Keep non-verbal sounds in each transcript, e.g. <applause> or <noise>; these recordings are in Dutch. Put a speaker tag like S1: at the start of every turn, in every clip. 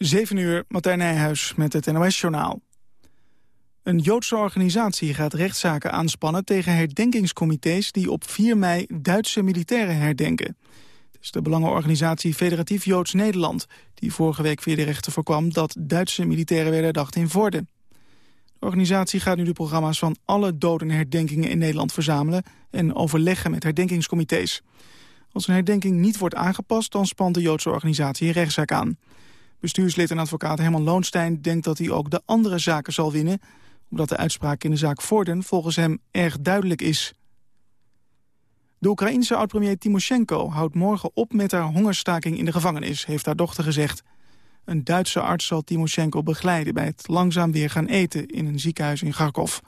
S1: 7 uur, Martijn Nijhuis met het NOS-journaal. Een Joodse organisatie gaat rechtszaken aanspannen tegen herdenkingscomité's die op 4 mei Duitse militairen herdenken. Het is de belangenorganisatie Federatief Joods Nederland die vorige week via de rechter voorkwam dat Duitse militairen werden herdacht in Vorden. De organisatie gaat nu de programma's van alle dodenherdenkingen in Nederland verzamelen en overleggen met herdenkingscomité's. Als een herdenking niet wordt aangepast, dan spant de Joodse organisatie een rechtszaak aan. Bestuurslid en advocaat Herman Loonstein denkt dat hij ook de andere zaken zal winnen... omdat de uitspraak in de zaak Vorden volgens hem erg duidelijk is. De Oekraïense oud-premier Timoshenko houdt morgen op met haar hongerstaking in de gevangenis, heeft haar dochter gezegd. Een Duitse arts zal Timoshenko begeleiden bij het langzaam weer gaan eten in een ziekenhuis in Kharkov.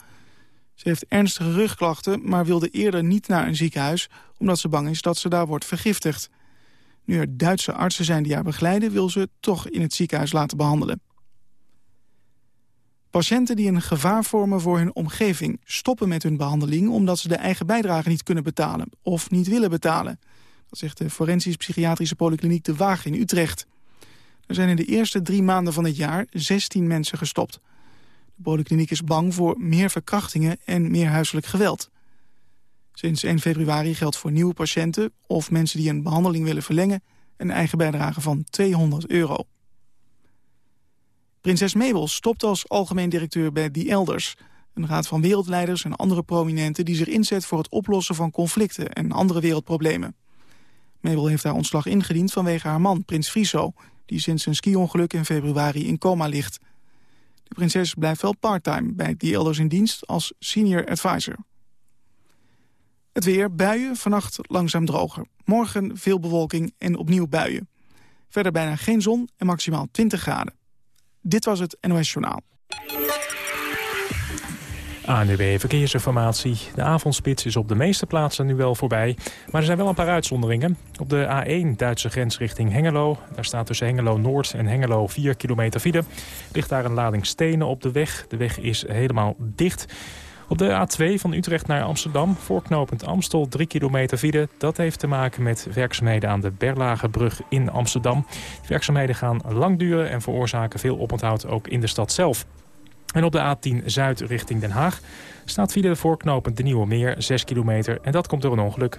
S1: Ze heeft ernstige rugklachten, maar wilde eerder niet naar een ziekenhuis... omdat ze bang is dat ze daar wordt vergiftigd. Nu er Duitse artsen zijn die haar begeleiden... wil ze toch in het ziekenhuis laten behandelen. Patiënten die een gevaar vormen voor hun omgeving... stoppen met hun behandeling omdat ze de eigen bijdrage niet kunnen betalen... of niet willen betalen. Dat zegt de forensisch-psychiatrische polykliniek De Waag in Utrecht. Er zijn in de eerste drie maanden van het jaar 16 mensen gestopt. De polykliniek is bang voor meer verkrachtingen en meer huiselijk geweld. Sinds 1 februari geldt voor nieuwe patiënten of mensen die een behandeling willen verlengen... een eigen bijdrage van 200 euro. Prinses Mabel stopt als algemeen directeur bij The Elders... een raad van wereldleiders en andere prominenten... die zich inzet voor het oplossen van conflicten en andere wereldproblemen. Mabel heeft haar ontslag ingediend vanwege haar man, prins Friso... die sinds een ski-ongeluk in februari in coma ligt. De prinses blijft wel parttime bij The Elders in dienst als senior advisor. Het weer, buien, vannacht langzaam droger. Morgen veel bewolking en opnieuw buien. Verder bijna geen zon en maximaal 20 graden. Dit was het NOS Journaal.
S2: ANWB Verkeersinformatie. De avondspits is op de meeste plaatsen nu wel voorbij. Maar er zijn wel een paar uitzonderingen. Op de A1 Duitse grens richting Hengelo. Daar staat tussen Hengelo Noord en Hengelo 4 kilometer file. Ligt daar een lading stenen op de weg. De weg is helemaal dicht. Op de A2 van Utrecht naar Amsterdam, voorknopend Amstel, 3 kilometer file. Dat heeft te maken met werkzaamheden aan de Berlagebrug in Amsterdam. De werkzaamheden gaan lang duren en veroorzaken veel oponthoud ook in de stad zelf. En op de A10 Zuid richting Den Haag staat file voorknopend de Nieuwe Meer, 6 kilometer. En dat komt door een ongeluk.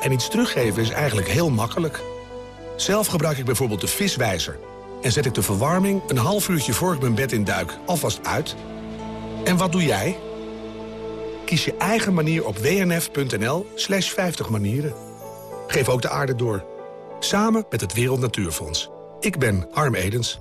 S3: En iets teruggeven is eigenlijk heel makkelijk. Zelf gebruik ik bijvoorbeeld de viswijzer. En zet ik de verwarming een half uurtje voor ik mijn bed in duik alvast uit. En wat doe jij? Kies je eigen manier op wnf.nl slash 50 manieren. Geef ook de aarde door. Samen met het Wereld Natuurfonds. Ik ben Harm Edens.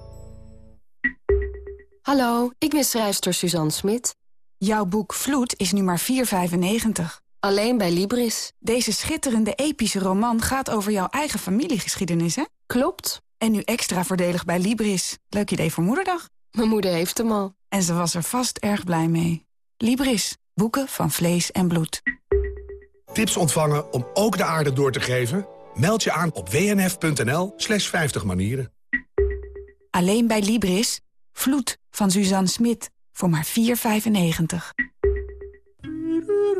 S4: Hallo, ik ben schrijfster Suzanne Smit.
S5: Jouw boek Vloed is nu maar 4,95.
S4: Alleen bij Libris.
S5: Deze schitterende epische roman gaat over jouw eigen familiegeschiedenis, hè?
S4: Klopt.
S5: En nu extra voordelig bij Libris. Leuk idee voor moederdag.
S4: Mijn moeder heeft hem al.
S5: En ze was er vast erg blij mee. Libris. Boeken van vlees en bloed.
S3: Tips ontvangen om ook de aarde door te geven? Meld je aan op wnf.nl slash 50 manieren.
S5: Alleen bij Libris. Vloed van Suzanne Smit. Voor maar 4,95.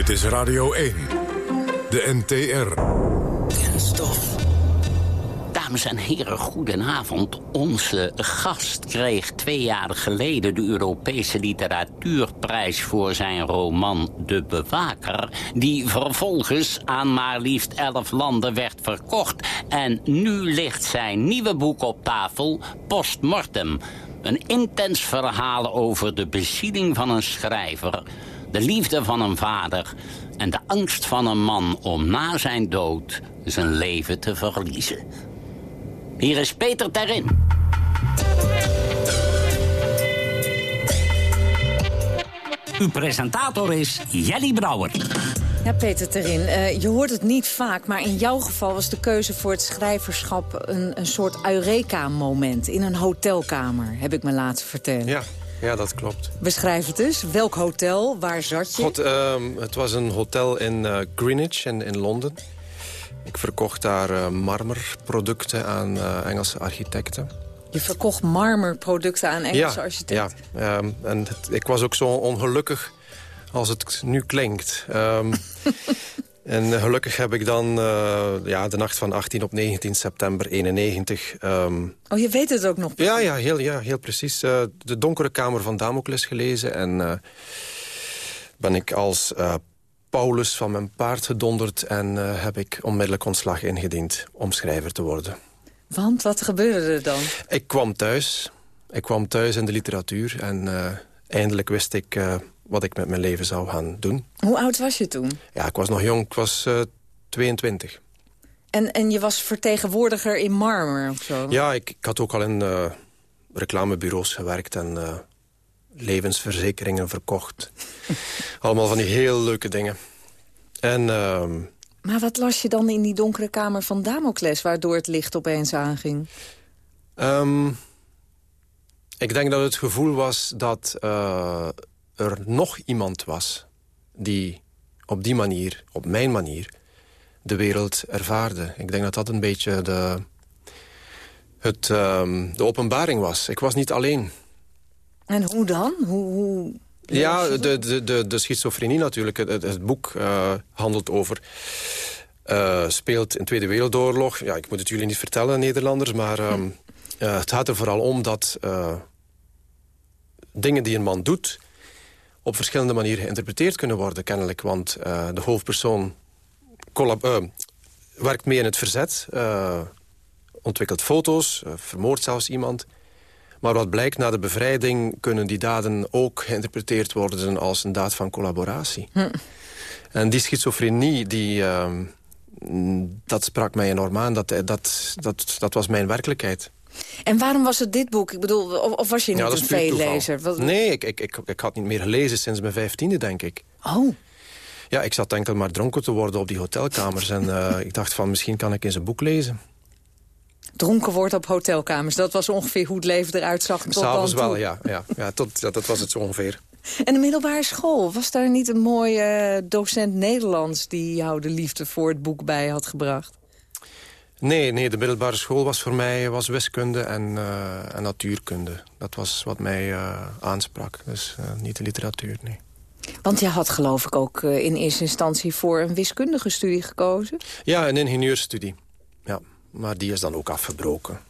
S6: Dit is Radio 1, de NTR.
S7: Kenstof.
S8: Dames en heren, goedenavond. Onze gast kreeg twee jaar geleden de Europese literatuurprijs voor zijn roman De Bewaker, die vervolgens aan maar liefst elf landen werd verkocht. En nu ligt zijn nieuwe boek op tafel, Postmortem. Een intens verhaal over de bezieling van een schrijver, de liefde van een vader en de angst van een man om na zijn dood zijn leven te verliezen. Hier is Peter Terin. Uw presentator is Jelly Brouwer.
S9: Ja, Peter Terin, uh, je hoort het niet vaak... maar in jouw geval was de keuze voor het schrijverschap... een, een soort Eureka-moment in een hotelkamer, heb ik me laten vertellen.
S10: Ja, ja, dat klopt.
S9: Beschrijf het eens. Welk hotel? Waar zat je?
S10: God, uh, het was een hotel in uh, Greenwich in, in Londen. Ik verkocht daar uh, marmerproducten aan Engelse architecten.
S9: Je verkocht marmerproducten aan Engelse
S10: ja,
S9: architecten?
S10: Ja, um, en het, ik was ook zo ongelukkig als het nu klinkt. Um, <laughs> en gelukkig heb ik dan uh, ja, de nacht van 18 op 19 september 91... Um,
S9: oh, je weet het ook nog?
S10: Ja, ja, heel, ja, heel precies. Uh, de Donkere Kamer van Damocles gelezen. En uh, ben ik als Paulus van mijn paard gedonderd... en heb ik onmiddellijk ontslag ingediend om schrijver te worden.
S9: Want, wat gebeurde er dan?
S10: Ik kwam thuis. Ik kwam thuis in de literatuur. En eindelijk wist ik wat ik met mijn leven zou gaan doen.
S9: Hoe oud was je toen?
S10: Ja, ik was nog jong. Ik was uh, 22.
S9: En, en je was vertegenwoordiger in Marmer of zo?
S10: Ja, ik, ik had ook al in uh, reclamebureaus gewerkt en uh, levensverzekeringen verkocht. <laughs> Allemaal van die heel leuke dingen. En... Uh,
S9: maar wat las je dan in die donkere kamer van Damocles... waardoor het licht opeens aanging?
S10: Um, ik denk dat het gevoel was dat er nog iemand was die op die manier, op mijn manier, de wereld ervaarde. Ik denk dat dat een beetje de, het, um, de openbaring was. Ik was niet alleen.
S9: En hoe dan? Hoe, hoe
S10: ja, de, de, de, de schizofrenie natuurlijk. Het, het boek uh, handelt over... Uh, speelt in Tweede Wereldoorlog. Ja, ik moet het jullie niet vertellen, Nederlanders. Maar um, uh, het gaat er vooral om dat dingen die een man doet op verschillende manieren geïnterpreteerd kunnen worden, kennelijk. Want uh, de hoofdpersoon uh, werkt mee in het verzet, uh, ontwikkelt foto's, vermoordt zelfs iemand. Maar wat blijkt, na de bevrijding kunnen die daden ook geïnterpreteerd worden als een daad van collaboratie. Hm. En die schizofrenie, die, ehm, dat sprak mij enorm aan. Dat, dat, dat, dat was mijn werkelijkheid.
S9: En waarom was het dit boek? Ik bedoel, of, of was je niet
S10: ja,
S9: een veellezer?
S10: Nee, ik, ik, ik, ik had niet meer gelezen sinds mijn vijftiende, denk ik.
S9: Oh.
S10: Ja, ik zat enkel maar dronken te worden op die hotelkamers. en uh, <laughs> ik dacht van, misschien kan ik eens een boek lezen.
S9: Dronken wordt op hotelkamers. Dat was ongeveer hoe het leven eruit zag tot
S10: S'avonds wel, ja. ja, ja tot, dat, dat was het zo ongeveer.
S9: En de middelbare school, was daar niet een mooie uh, docent Nederlands... die jou de liefde voor het boek bij had gebracht?
S10: Nee, nee, de middelbare school was voor mij was wiskunde en, uh, en natuurkunde. Dat was wat mij uh, aansprak, dus uh, niet de literatuur, nee.
S9: Want je had geloof ik ook in eerste instantie voor een wiskundige studie gekozen?
S10: Ja, een ingenieursstudie. Ja, maar die is dan ook afgebroken.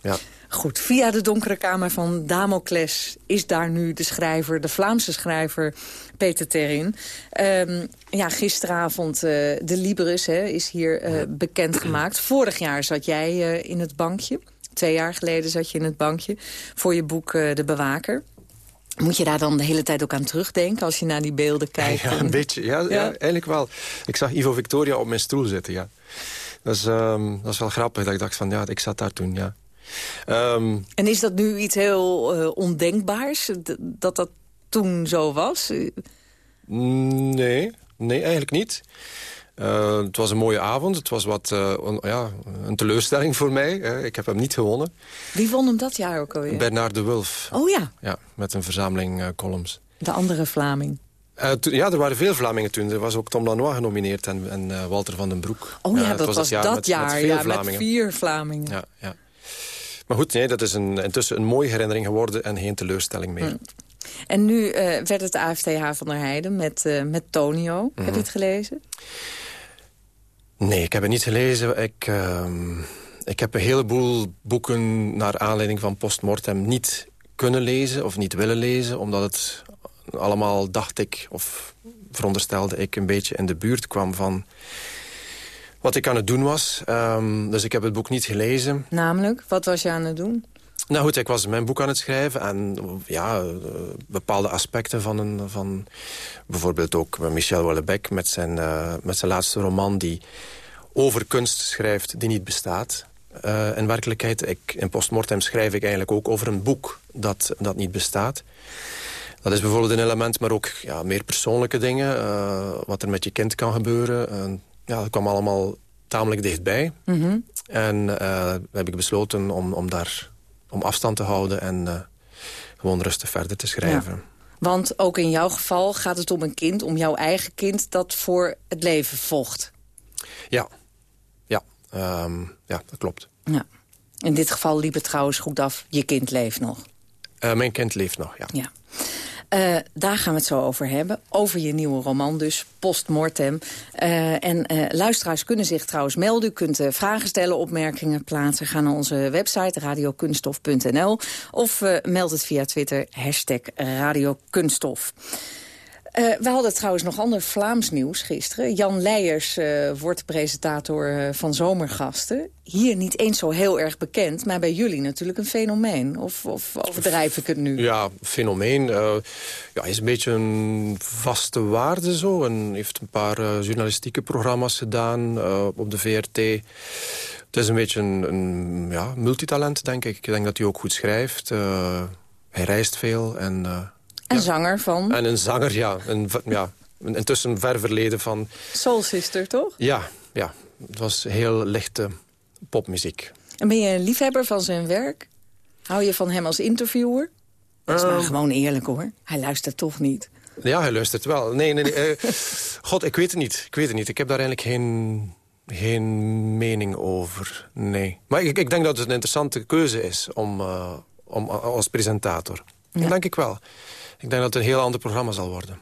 S10: Ja.
S9: Goed, via de donkere kamer van Damocles is daar nu de schrijver, de Vlaamse schrijver Peter Terin. Um, ja, gisteravond uh, de Libris hè, is hier uh, bekendgemaakt. Vorig jaar zat jij uh, in het bankje. Twee jaar geleden zat je in het bankje voor je boek De Bewaker. Moet je daar dan de hele tijd ook aan terugdenken als je naar die beelden kijkt?
S10: Ja, een beetje. Ja, ja? ja eigenlijk wel. Ik zag Ivo Victoria op mijn stoel zitten, ja. Dat is, um, dat is wel grappig dat ik dacht van ja, ik zat daar toen, ja.
S9: Um, en is dat nu iets heel uh, ondenkbaars, dat dat toen zo was?
S10: Nee, nee eigenlijk niet. Uh, het was een mooie avond. Het was wat uh, on, ja, een teleurstelling voor mij. ik heb hem niet gewonnen.
S9: Wie won hem dat jaar ook alweer?
S10: Bernard de Wulf.
S9: Oh ja?
S10: Ja, met een verzameling columns.
S9: De andere Vlaming.
S10: ja, er waren veel Vlamingen toen. Er was ook Tom Lanois genomineerd en, en Walter van den Broek.
S9: Oh ja, dat was, dat jaar, met, jaar. Met, ja, Vlamingen. met vier Vlamingen.
S10: Ja, ja. Maar goed, nee, dat is een, intussen een mooie herinnering geworden en geen teleurstelling meer. Mm.
S9: En nu uh, werd het AFTH van der Heijden met, uh, met Tonio. Mm -hmm. Heb je mhm. het gelezen?
S10: Nee, ik heb het niet gelezen. Ik, uh, ik heb een heleboel boeken naar aanleiding van postmortem niet kunnen lezen of niet willen lezen. Omdat het allemaal, dacht ik, of veronderstelde ik, een beetje in de buurt kwam van wat ik aan het doen was. Um, dus ik heb het boek niet gelezen.
S9: Namelijk, wat was je aan het doen?
S10: Nou goed, ik was mijn boek aan het schrijven en ja, bepaalde aspecten van, een, van bijvoorbeeld ook Michel Houellebecq met zijn, uh, met zijn laatste roman die over kunst schrijft die niet bestaat. Uh, in werkelijkheid, ik, in Postmortem schrijf ik eigenlijk ook over een boek dat, dat niet bestaat. Dat is bijvoorbeeld een element, maar ook ja, meer persoonlijke dingen. Uh, wat er met je kind kan gebeuren. Ja, dat kwam allemaal tamelijk dichtbij. Mm -hmm. En heb ik besloten om, om daar om afstand te houden... en gewoon rustig verder te schrijven. Ja.
S9: Want ook in jouw geval gaat het om een kind, om jouw eigen kind... dat voor het leven vocht.
S10: Ja, ja, um, ja dat klopt.
S9: Ja. In dit geval liep het trouwens goed af. Je kind leeft nog.
S10: Uh, mijn kind leeft nog, ja.
S9: ja. Uh, daar gaan we het zo over hebben. Over je nieuwe roman dus, Postmortem. Uh, en uh, luisteraars kunnen zich trouwens melden. U kunt vragen stellen, opmerkingen plaatsen. Ga naar onze website radiokunstof.nl. Of meld het via Twitter, hashtag radiokunststof. Uh, we hadden trouwens nog ander Vlaams nieuws gisteren. Jan Leijers uh, wordt presentator uh, van Zomergasten. Hier niet eens zo heel erg bekend, maar bij jullie natuurlijk een fenomeen. Of, of overdrijf ik het nu?
S10: Ja, fenomeen. ja, hij is een beetje een vaste waarde zo. En heeft een paar journalistieke programma's gedaan op de VRT. Het is een beetje een, een ja, multitalent, denk ik. Ik denk dat hij ook goed schrijft. hij reist veel en
S9: een zanger van?
S10: En een zanger, ja. Een, ja intussen ver verleden van...
S9: Soul Sister, toch?
S10: Ja, ja. Het was heel lichte popmuziek.
S9: En ben je een liefhebber van zijn werk? Hou je van hem als interviewer? Dat is maar ehm. gewoon eerlijk, hoor. Hij luistert toch niet.
S10: Ja, hij luistert wel. Nee, nee, nee. Eh, God, ik weet het niet. Ik weet het niet. Ik heb daar eigenlijk geen, geen mening over. Nee. Maar ik, ik denk dat het een interessante keuze is om, uh, om als presentator. Ja. Dat denk ik wel. Ik denk dat het een heel ander programma zal worden.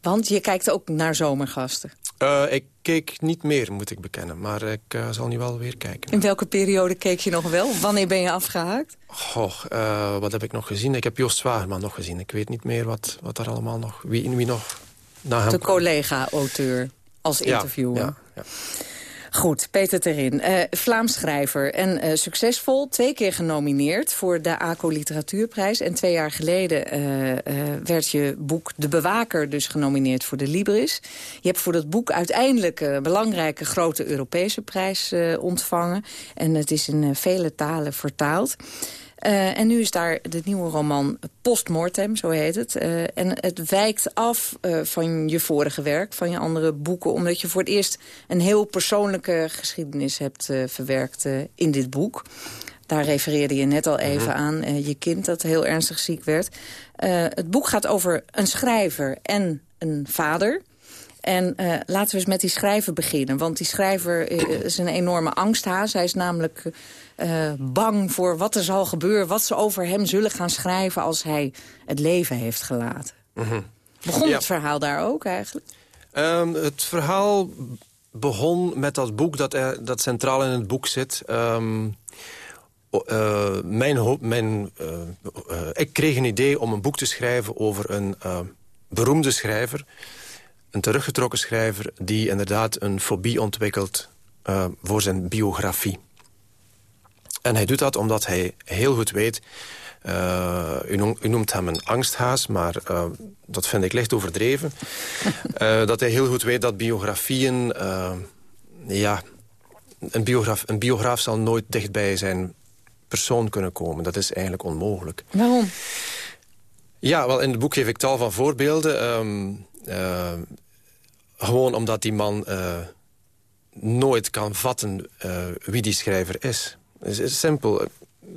S9: Want je kijkt ook naar zomergasten.
S10: Uh, ik keek niet meer, moet ik bekennen. Maar ik uh, zal nu wel weer kijken.
S9: In welke periode keek je nog wel? Wanneer ben je afgehaakt?
S10: Goh, uh, wat heb ik nog gezien? Ik heb Joost Zwagerman nog gezien. Ik weet niet meer wat, wat er allemaal nog... Wie, wie nog na hem
S9: De collega-auteur als interviewer.
S10: Ja, ja, ja.
S9: Goed, Peter Terin, uh, Vlaams schrijver en uh, succesvol. Twee keer genomineerd voor de ACO Literatuurprijs. En twee jaar geleden uh, werd je boek De Bewaker dus genomineerd voor de Libris. Je hebt voor dat boek uiteindelijk een belangrijke grote Europese prijs ontvangen. En het is in vele talen vertaald. Uh, en nu is daar de nieuwe roman Postmortem, zo heet het. Uh, en het wijkt af uh, van je vorige werk, van je andere boeken... omdat je voor het eerst een heel persoonlijke geschiedenis hebt verwerkt in dit boek. Daar refereerde je net al even mhm. aan, je kind dat heel ernstig ziek werd. het boek gaat over een schrijver en een vader... En uh, laten we eens met die schrijver beginnen. Want die schrijver is een enorme angsthaas. Hij is namelijk uh, bang voor wat er zal gebeuren... wat ze over hem zullen gaan schrijven als hij het leven heeft gelaten. Mm Begon het verhaal daar ook eigenlijk?
S10: Um, het verhaal begon met dat boek dat, er, dat centraal in het boek zit... Um, uh, mijn, mijn, uh, uh, ik kreeg een idee om een boek te schrijven over een beroemde schrijver. Een teruggetrokken schrijver die inderdaad een fobie ontwikkelt voor zijn biografie. En hij doet dat omdat hij heel goed weet... Uh, u, noemt, hem een angsthaas, maar uh, dat vind ik licht overdreven. uh, <laughs> dat hij heel goed weet dat biografieën... ja, een biograaf, een biograaf zal nooit dicht bij zijn persoon kunnen komen. Dat is eigenlijk onmogelijk.
S9: Waarom?
S10: Ja, wel in het boek geef ik tal van voorbeelden. Um, gewoon omdat die man nooit kan vatten wie die schrijver is. Het is simpel.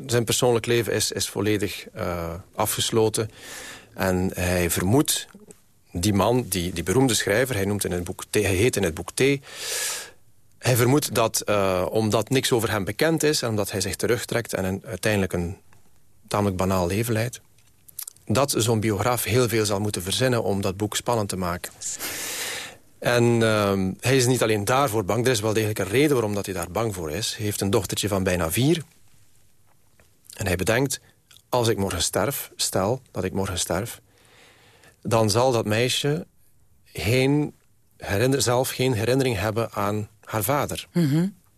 S10: Zijn persoonlijk leven is, is volledig uh, afgesloten. En hij vermoedt, die man, die, die beroemde schrijver... hij, noemt in het boek T, hij heet in het boek T... hij vermoedt dat uh, omdat niks over hem bekend is... en omdat hij zich terugtrekt en een, uiteindelijk een tamelijk banaal leven leidt... dat zo'n biograaf heel veel zal moeten verzinnen om dat boek spannend te maken. En ehm, hij is niet alleen daarvoor bang. Er is wel degelijk een reden waarom dat hij daar bang voor is. Hij heeft een dochtertje van bijna vier. En hij bedenkt, als ik morgen sterf, stel dat ik morgen sterf... dan zal dat meisje geen herinner, zelf geen herinnering hebben aan haar vader.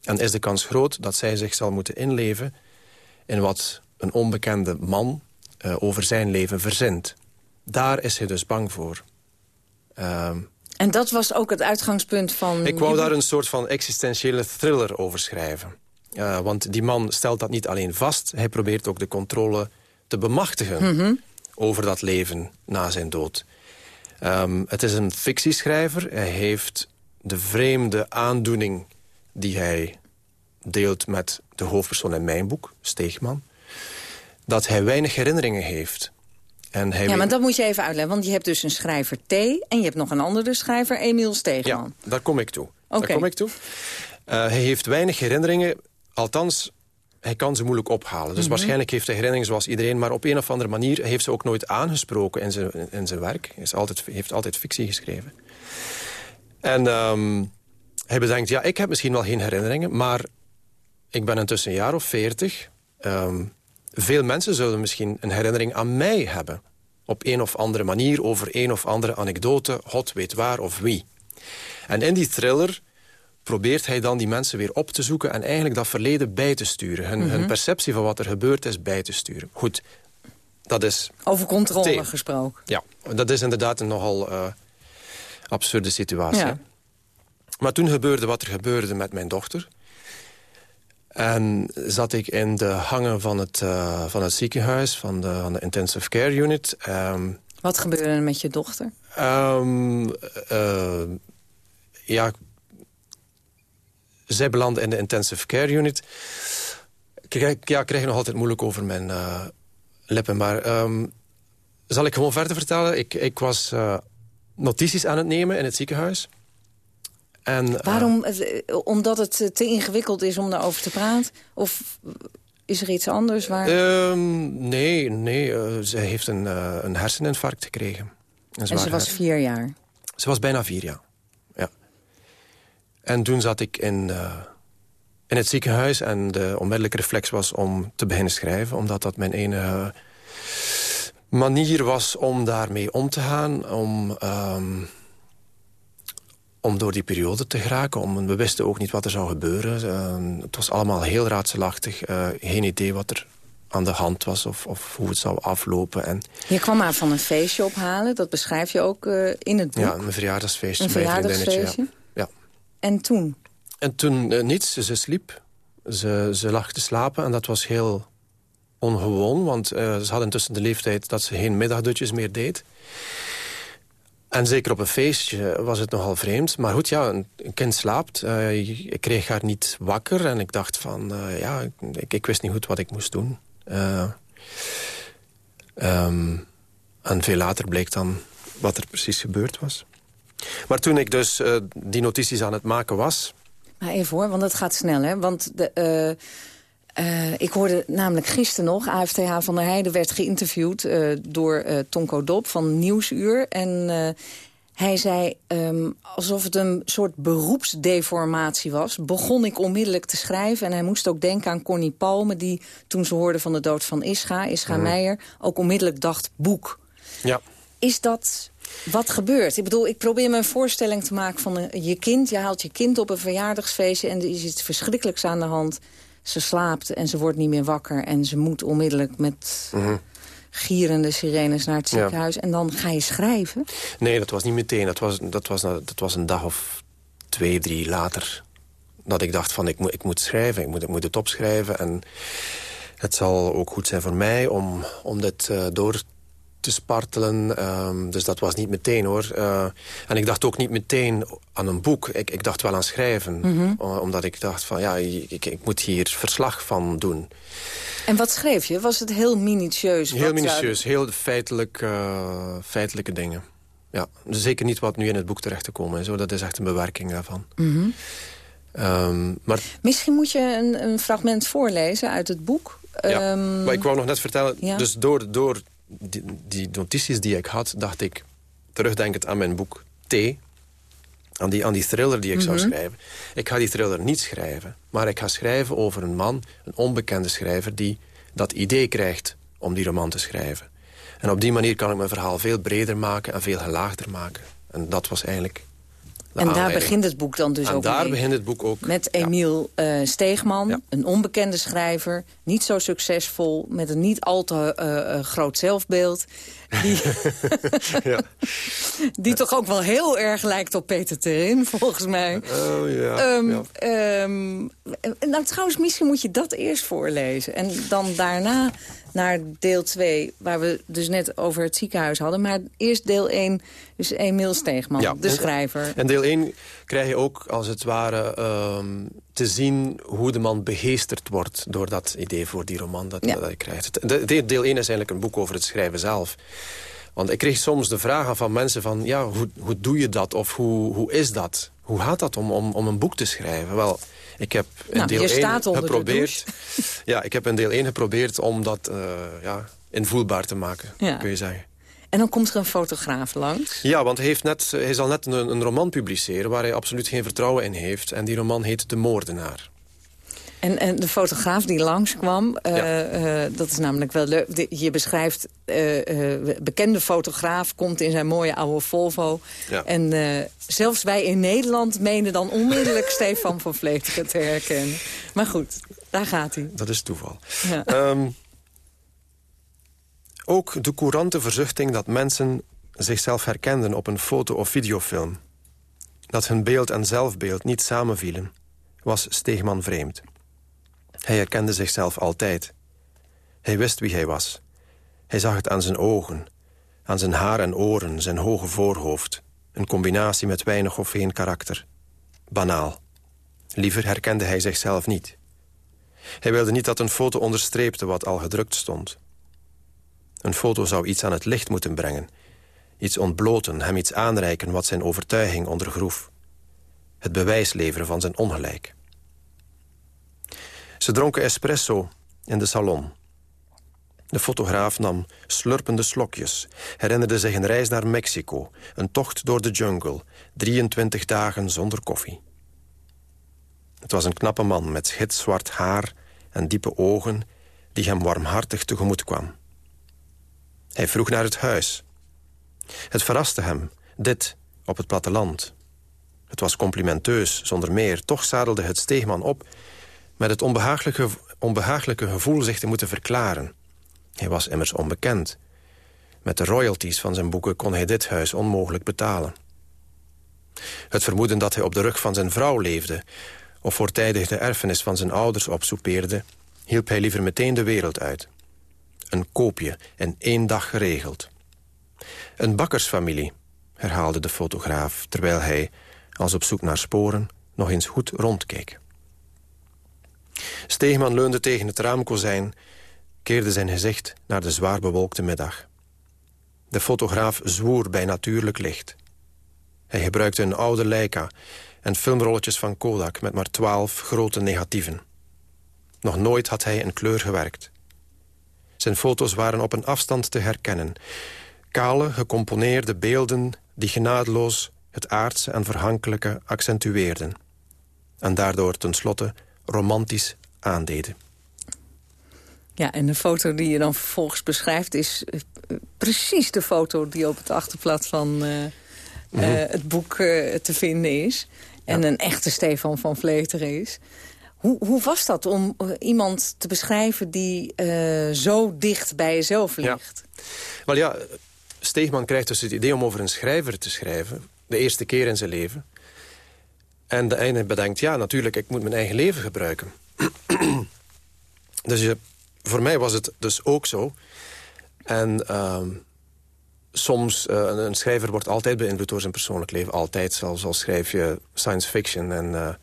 S10: En is de kans groot dat zij zich zal moeten inleven... in wat een onbekende man eh, over zijn leven verzint. Daar is hij dus bang voor. Ehm,
S9: En dat was ook het uitgangspunt van...
S10: ik wou daar een soort van existentiële thriller over schrijven. Want die man stelt dat niet alleen vast... hij probeert ook de controle te bemachtigen...
S9: Mhm.
S10: over dat leven na zijn dood. Ehm, het is een fictieschrijver. Hij heeft de vreemde aandoening die hij deelt met de hoofdpersoon in mijn boek, Steegman... dat hij weinig herinneringen heeft. En
S9: Ja, maar dat moet je even uitleggen. Want je hebt dus een schrijver T... en je hebt nog een andere schrijver, Emiel Steegman.
S10: Ja, daar kom ik toe. Daar kom ik toe. Eh, hij heeft weinig herinneringen. Althans, hij kan ze moeilijk ophalen. Dus
S9: Mhm.
S10: waarschijnlijk heeft hij herinneringen zoals iedereen... maar op een of andere manier heeft ze ook nooit aangesproken in zijn, in zijn werk. Hij is altijd, heeft altijd fictie geschreven. En ehm, hij bedenkt, ja, ik heb misschien wel geen herinneringen... maar ik ben intussen een jaar of veertig. Ehm, veel mensen zullen misschien een herinnering aan mij hebben. Op een of andere manier over een of andere anekdote... God weet waar of wie. En in die thriller probeert hij dan die mensen weer op te zoeken... en eigenlijk dat verleden bij te sturen. Hun, hun
S9: Mhm.
S10: perceptie van wat er gebeurd is bij te sturen. Goed, dat is...
S9: Over controle gesproken.
S10: Ja, dat is inderdaad een nogal eh, absurde situatie.
S9: Ja.
S10: Maar toen gebeurde wat er gebeurde met mijn dochter. En zat ik in de hangen van het, eh, van het ziekenhuis, van de, van de intensive care unit. Ehm,
S9: Wat gebeurde er met je dochter?
S10: Ehm, eh, ja, zij belandde in de intensive care unit. Ik krijg, ja, ik krijg nog altijd moeilijk over mijn eh, lippen. Maar ehm, zal ik gewoon verder vertellen? Ik, ik was notities aan het nemen in het ziekenhuis. En, eh,
S9: Waarom? eh, Omdat het eh, te ingewikkeld is om daarover te praten? Of is er iets anders waar...
S10: ehm, nee, nee zij heeft een, een herseninfarct gekregen.
S9: En ze was vier jaar.
S10: Ze was bijna vier jaar. Ja. En toen zat ik in, in het ziekenhuis en de onmiddellijke reflex was om te beginnen schrijven. Omdat dat mijn enige manier was om daarmee om te gaan. Om, ehm, om door die periode te geraken. Om, we wisten ook niet wat er zou gebeuren. Ehm, het was allemaal heel raadselachtig. Eh, geen idee wat er aan de hand was of, of hoe het zou aflopen. En,
S9: Je kwam haar van een feestje ophalen. Dat beschrijf je ook eh, in het boek.
S10: ja, een verjaardagsfeestje
S9: Een verjaardagsfeestje?
S10: Ja. ja.
S9: En toen?
S10: En toen eh, niets, ze sliep. Ze, ze lag te slapen en dat was heel ongewoon. Want eh, ze had intussen de leeftijd dat ze geen middagdutjes meer deed. En zeker op een feestje was het nogal vreemd. Maar goed, ja, een, kind slaapt. Eh, ik kreeg haar niet wakker en ik dacht van... eh, ja, ik, ik wist niet goed wat ik moest doen. Eh, ehm, en veel later bleek dan wat er precies gebeurd was. Maar toen ik dus die notities aan het maken was...
S9: Maar even hoor, want het gaat snel, hè? Want de, eh, ik hoorde namelijk gisteren nog... AFTH van der Heijden werd geïnterviewd eh, door eh, Tonko Dop van Nieuwsuur. En hij zei, ehm, alsof het een soort beroepsdeformatie was... begon ik onmiddellijk te schrijven. En hij moest ook denken aan Connie Palme... die toen ze hoorde van de dood van Ischa, Ischa
S10: Mhm.
S9: Meijer... ook onmiddellijk dacht, boek.
S10: Ja.
S9: Is dat wat gebeurt? Ik bedoel, ik probeer me een voorstelling te maken van een- je kind. Je haalt je kind op een verjaardagsfeestje en er is iets verschrikkelijks aan de hand. Ze slaapt en ze wordt niet meer wakker. En ze moet onmiddellijk met gierende sirenes naar het
S10: Ja.
S9: ziekenhuis. En dan ga je schrijven.
S10: Nee, dat was niet meteen. Dat was, dat was, dat was een dag of twee, drie later. Dat ik dacht van, ik moet, ik moet schrijven. Ik moet, ik moet het opschrijven. En het zal ook goed zijn voor mij om, om dit eh, door te spartelen. Ehm, dus dat was niet meteen, hoor. Eh, en ik dacht ook niet meteen aan een boek. Ik, ik dacht wel aan schrijven.
S9: Mhm.
S10: Omdat ik dacht van, ja, ik, ik moet hier verslag van doen.
S9: En wat schreef je? Was het heel minutieus?
S10: Heel
S9: Wat
S10: minutieus, heel feitelijk, eh, feitelijke dingen. Ja, zeker niet wat nu in het boek terecht te komen is. Hoor. Dat is echt een bewerking daarvan.
S9: Mhm.
S10: Ehm, maar,
S9: Misschien moet je een, een fragment voorlezen uit het boek.
S10: ja,
S9: Ehm,
S10: maar ik wou nog net vertellen...
S9: ja.
S10: dus door, door die, die notities die ik had... dacht ik, terugdenkend aan mijn boek T... aan die, aan die thriller die ik zou
S9: Mhm.
S10: schrijven. Ik ga die thriller niet schrijven. Maar ik ga schrijven over een man, een onbekende schrijver... die dat idee krijgt om die roman te schrijven. En op die manier kan ik mijn verhaal veel breder maken... en veel gelaagder maken. En dat was eigenlijk
S9: En daar
S10: aanleiding.
S9: begint het boek dan dus
S10: En
S9: ook
S10: daar
S9: mee.
S10: begint het boek ook.
S9: Met Emiel eh, Steegman, een onbekende schrijver. Niet zo succesvol, met een niet al te eh, eh, groot zelfbeeld. Die, <laughs>
S10: ja. <laughs>
S9: die toch ook wel heel erg lijkt op Peter Terin, volgens mij.
S10: Oh ja. Ja.
S9: ehm, nou, trouwens, misschien moet je dat eerst voorlezen. En dan daarna naar deel 2, waar we dus net over het ziekenhuis hadden. Maar eerst deel 1, dus Emiel Steegman,
S10: Ja.
S9: de schrijver.
S10: En deel 1 krijg je ook als het ware ehm, te zien hoe de man begeesterd wordt... door dat idee voor die roman dat, dat hij krijgt. De- de- deel 1 is eigenlijk een boek over het schrijven zelf. Want ik kreeg soms de vragen van mensen van... ja, hoe, hoe doe je dat? Of hoe, hoe is dat? Hoe gaat dat om, om, om een boek te schrijven? Wel, ik heb in
S9: Nou,
S10: deel
S9: je
S10: 1
S9: staat onder de
S10: geprobeerd... <laughs> ja, ik heb in deel 1 geprobeerd om dat eh, ja, invoelbaar te maken,
S9: Ja.
S10: kun je zeggen.
S9: En dan komt er een fotograaf langs.
S10: Ja, want hij, heeft net, hij zal net een, een roman publiceren... waar hij absoluut geen vertrouwen in heeft. En die roman heet De Moordenaar.
S9: En, en de fotograaf die langskwam, eh, eh, dat is namelijk wel leuk. De- je beschrijft, eh, bekende fotograaf komt in zijn mooie oude Volvo.
S10: Ja.
S9: En zelfs wij in Nederland menen dan onmiddellijk <laughs> Stefan van Vleteren te herkennen. Maar goed, daar gaat hij.
S10: Dat is toeval.
S9: Ja.
S10: Ehm, ook de courante verzuchting dat mensen zichzelf herkenden op een foto- of videofilm. Dat hun beeld en zelfbeeld niet samenvielen, was Steegman vreemd. Hij herkende zichzelf altijd. Hij wist wie hij was. Hij zag het aan zijn ogen, aan zijn haar en oren, zijn hoge voorhoofd. Een combinatie met weinig of geen karakter. Banaal. Liever herkende hij zichzelf niet. Hij wilde niet dat een foto onderstreepte wat al gedrukt stond. Een foto zou iets aan het licht moeten brengen. Iets ontbloten, hem iets aanreiken wat zijn overtuiging ondergroef. Het bewijs leveren van zijn ongelijk. Ze dronken espresso in de salon. De fotograaf nam slurpende slokjes, herinnerde zich een reis naar Mexico... een tocht door de jungle, 23 dagen zonder koffie. Het was een knappe man met gitzwart haar en diepe ogen... die hem warmhartig tegemoet kwam. Hij vroeg naar het huis. Het verraste hem, dit op het platteland. Het was complimenteus, zonder meer. Toch zadelde het steegman op met het onbehagelijke gevoel zich te moeten verklaren. Hij was immers onbekend. Met de royalties van zijn boeken kon hij dit huis onmogelijk betalen. Het vermoeden dat hij op de rug van zijn vrouw leefde... of voortijdig de erfenis van zijn ouders opsoepeerde... hielp hij liever meteen de wereld uit. Een koopje in één dag geregeld. Een bakkersfamilie, herhaalde de fotograaf... terwijl hij, als op zoek naar sporen, nog eens goed rondkeek. Steegman leunde tegen het raamkozijn... keerde zijn gezicht naar de zwaar bewolkte middag. De fotograaf zwoer bij natuurlijk licht. Hij gebruikte een oude Leica en filmrolletjes van Kodak... met maar twaalf grote negatieven. Nog nooit had hij een kleur gewerkt. Zijn foto's waren op een afstand te herkennen. Kale, gecomponeerde beelden die genadeloos het aardse en verhankelijke accentueerden. En daardoor tenslotte romantisch aandeden.
S9: Ja, en de foto die je dan vervolgens beschrijft... is eh, eh, precies de foto die op het achterblad van eh, eh,
S10: Mhm.
S9: het boek eh, te vinden is. En een echte Stefan van Vleteren is. Hoe, hoe was dat om eh, iemand te beschrijven die eh, zo dicht bij jezelf ligt?
S10: Wel ja, Steegman krijgt dus het idee om over een schrijver te schrijven. De eerste keer in zijn leven. En de ene bedenkt, ja, natuurlijk, ik moet mijn eigen leven gebruiken. <clears throat> dus je, voor mij was het dus ook zo. En ehm, soms, eh, een, schrijver wordt altijd beïnvloed door zijn persoonlijk leven. Altijd, zelfs al schrijf je science fiction. En, eh,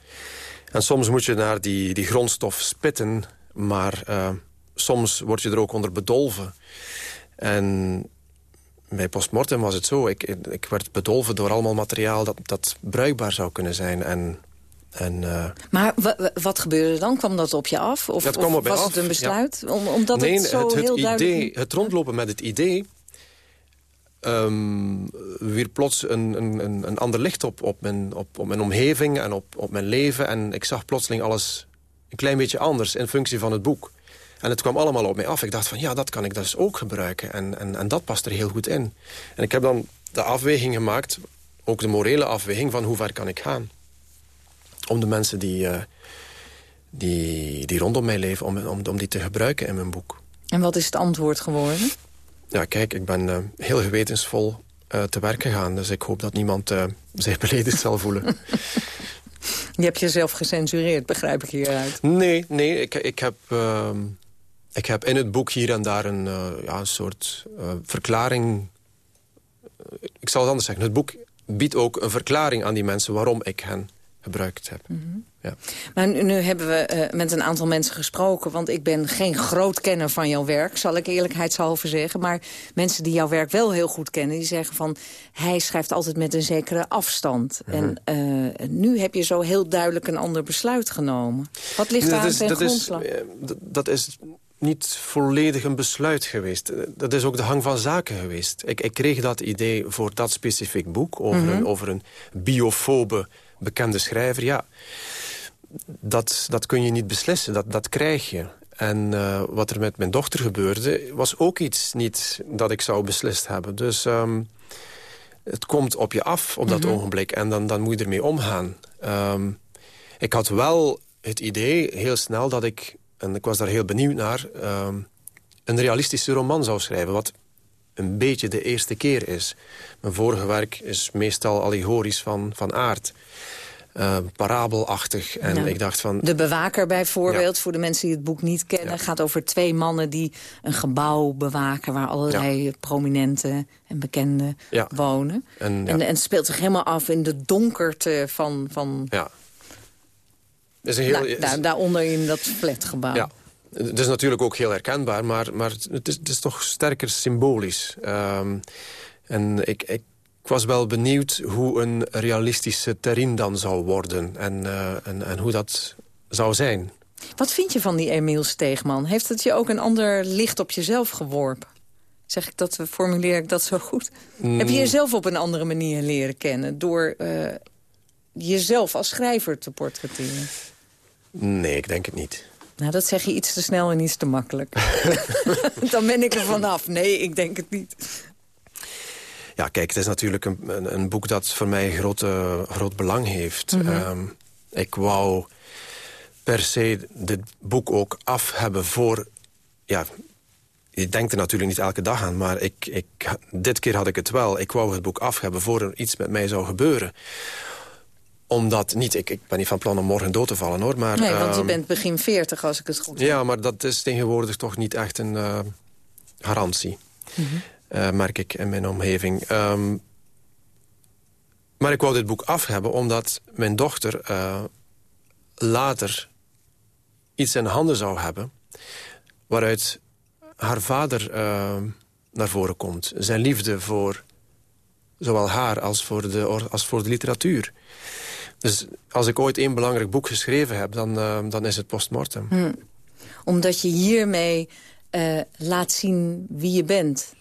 S10: en soms moet je naar die, die grondstof spitten. Maar eh, soms word je er ook onder bedolven. En bij Postmortem was het zo. Ik, ik werd bedolven door allemaal materiaal dat, dat bruikbaar zou kunnen zijn. En, en, eh,
S9: Maar wa- wa- wat gebeurde dan? Kwam dat op je af? Of,
S10: Dat kwam op
S9: was
S10: af,
S9: het een
S10: ja.
S9: besluit? Om, omdat
S10: nee,
S9: het zo
S10: het, het
S9: heel
S10: idee,
S9: duidelijk...
S10: het rondlopen met het idee... ehm, weer plots een, een, een ander licht op, op, mijn, op, op mijn omgeving en op, op mijn leven. En ik zag plotseling alles een klein beetje anders in functie van het boek. En het kwam allemaal op mij af. Ik dacht van, ja, dat kan ik dus ook gebruiken. En, en, en dat past er heel goed in. En ik heb dan de afweging gemaakt, ook de morele afweging... van hoe ver kan ik gaan. Om de mensen die, uh, die, die rondom mij leven, om, om, om die te gebruiken in mijn boek.
S9: En wat is het antwoord geworden?
S10: Ja, kijk, ik ben uh, heel gewetensvol uh, te werk gegaan. Dus ik hoop dat niemand zich beledigd zal voelen. <laughs> <laughs>
S9: Je hebt jezelf gecensureerd, begrijp ik hieruit.
S10: Nee, nee ik, ik, heb, uh, ik heb in het boek hier en daar een, uh, ja, een soort uh, verklaring... Ik zal het anders zeggen. Het boek biedt ook een verklaring aan die mensen... waarom ik hen gebruikt heb. Mm -hmm. ja.
S9: Maar nu, nu hebben we uh, met een aantal mensen gesproken... want ik ben geen groot kenner van jouw werk, zal ik eerlijkheidshalve zeggen. Maar mensen die jouw werk wel heel goed kennen... die zeggen van, hij schrijft altijd met een zekere afstand. Mm -hmm. En uh, nu heb je zo heel duidelijk een ander besluit genomen. Wat ligt daar aan ten
S10: dat
S9: grondslag?
S10: Is, dat is niet volledig een besluit geweest. Dat is ook de hang van zaken geweest. Ik, ik kreeg dat idee voor dat specifiek boek... over, mm -hmm. een, over een biofobe bekende schrijver, ja, dat, dat kun je niet beslissen, dat, dat krijg je. En uh, wat er met mijn dochter gebeurde, was ook iets niet dat ik zou beslist hebben. Dus um, het komt op je af op dat mm -hmm. ogenblik en dan, dan moet je ermee omgaan. Um, ik had wel het idee, heel snel, dat ik, en ik was daar heel benieuwd naar... Um, een realistische roman zou schrijven, wat een beetje de eerste keer is. Mijn vorige werk is meestal allegorisch van, van aard. Uh, parabelachtig. En ja. ik dacht van...
S9: De bewaker bijvoorbeeld, ja. voor de mensen die het boek niet kennen... Ja. gaat over twee mannen die een gebouw bewaken... waar allerlei prominenten en bekenden wonen. En, en, en, het speelt zich helemaal af in de donkerte van... van
S10: ja.
S9: Is een heel, daaronder in dat flatgebouw.
S10: Ja. Het is natuurlijk ook heel herkenbaar, maar, maar het, is, het is toch sterker symbolisch. Um, en ik, ik, ik was wel benieuwd hoe een realistische terrein dan zou worden. En, uh, en, en hoe dat zou zijn.
S9: Wat vind je van die Emiel Steegman? Heeft het je ook een ander licht op jezelf geworpen? Zeg ik dat, formuleer ik dat zo goed? Mm. Heb je jezelf op een andere manier leren kennen... door uh, jezelf als schrijver te portretteren?
S10: Nee, ik denk het niet.
S9: Nou, dat zeg je iets te snel en iets te makkelijk. <laughs> <laughs> Dan ben ik er vanaf. Nee, ik denk het niet.
S10: Ja, kijk, het is natuurlijk een, een, een boek dat voor mij groot, uh, groot belang heeft. Mm -hmm. um, ik wou per se dit boek ook af hebben voor... Ja, je denkt er natuurlijk niet elke dag aan, maar ik, ik, dit keer had ik het wel. Ik wou het boek af hebben voor er iets met mij zou gebeuren omdat, niet, ik, ik ben niet van plan om morgen dood te vallen hoor. Maar,
S9: nee, want je um, bent begin 40 als ik het goed
S10: heb. Ja, maar dat is tegenwoordig toch niet echt een uh, garantie. Mm -hmm. uh, merk ik in mijn omgeving. Um, maar ik wou dit boek af hebben omdat mijn dochter uh, later iets in handen zou hebben... waaruit haar vader naar voren komt. Zijn liefde voor zowel haar als voor de, als voor de literatuur. Dus als ik ooit één belangrijk boek geschreven heb, dan, uh, dan is het postmortem.
S9: Hmm. Omdat je hiermee uh, laat zien wie je bent.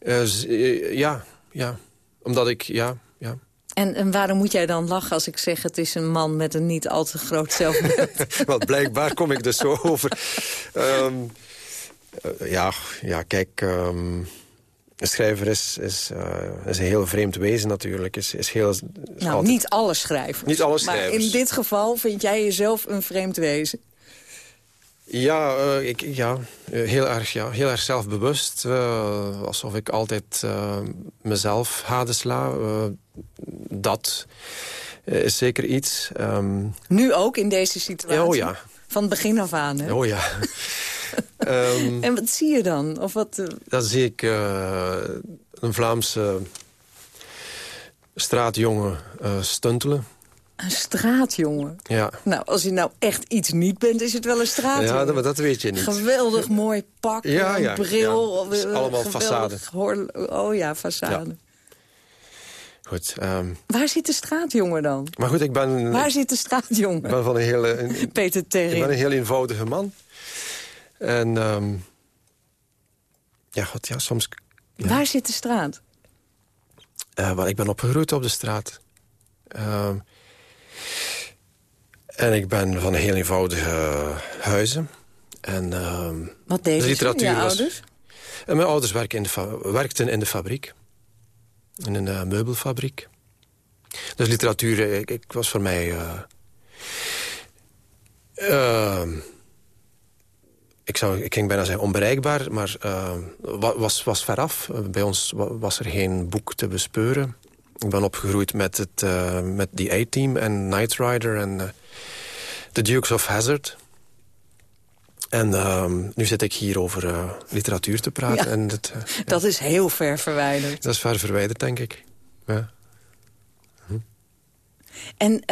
S10: Uh, ja, ja. Omdat ik, ja, ja.
S9: En, en waarom moet jij dan lachen als ik zeg... het is een man met een niet al te groot zelfbeeld? <laughs>
S10: Want blijkbaar kom ik er zo over. Um, <laughs> ja, ja, kijk... Um, een schrijver is, is, uh, is een heel vreemd wezen natuurlijk. Is, is heel, is
S9: nou, altijd... niet alle schrijvers.
S10: Niet alle schrijvers.
S9: Maar in dit geval vind jij jezelf een vreemd wezen?
S10: Ja, uh, ik, ja heel, erg, ja heel erg zelfbewust. Uh, alsof ik altijd mezelf hadesla. dat is zeker iets. Um...
S9: Nu ook in deze situatie?
S10: Oh ja.
S9: Van het begin af aan, hè?
S10: Oh ja.
S9: Um, <laughs> en wat zie je dan? Of wat, uh...
S10: Dan zie ik uh, een Vlaamse straatjongen uh, stuntelen.
S9: Een straatjongen?
S10: Ja.
S9: Nou, als je nou echt iets niet bent, is het wel een straatjongen.
S10: Ja, dat, dat weet je niet.
S9: Geweldig mooi pak,
S10: ja, ja,
S9: bril.
S10: Ja. allemaal façade.
S9: Oh ja, façade.
S10: Goed, um...
S9: Waar zit de straatjongen dan?
S10: Maar goed, ik ben...
S9: Waar zit de straatjongen?
S10: Ik ben van een hele... <laughs> Een,
S9: Peter Terry.
S10: Ik ben een heel eenvoudige man. En um, ja, God, ja, soms
S9: Waar zit de straat?
S10: Uh, ik ben opgegroeid op de straat. Uh, en ik ben van heel eenvoudige huizen. En, uh,
S9: Wat deden literatuur je was... ouders?
S10: En mijn ouders werkten in de, werkten in de fabriek. In een uh, meubelfabriek. Dus literatuur, eh, ik, ik was voor mij... Ehm, ik, zou, ik ging bijna zeggen onbereikbaar, maar uh, was, was veraf. Bij ons was er geen boek te bespeuren. Ik ben opgegroeid met, het, uh, met die A-Team en Knight Rider en uh, The Dukes of Hazzard. En ehm, nu zit ik hier over literatuur te praten.
S9: Ja,
S10: en
S9: het, <laughs> dat is heel ver verwijderd.
S10: Dat is ver verwijderd, denk ik. Ja.
S9: Hm. En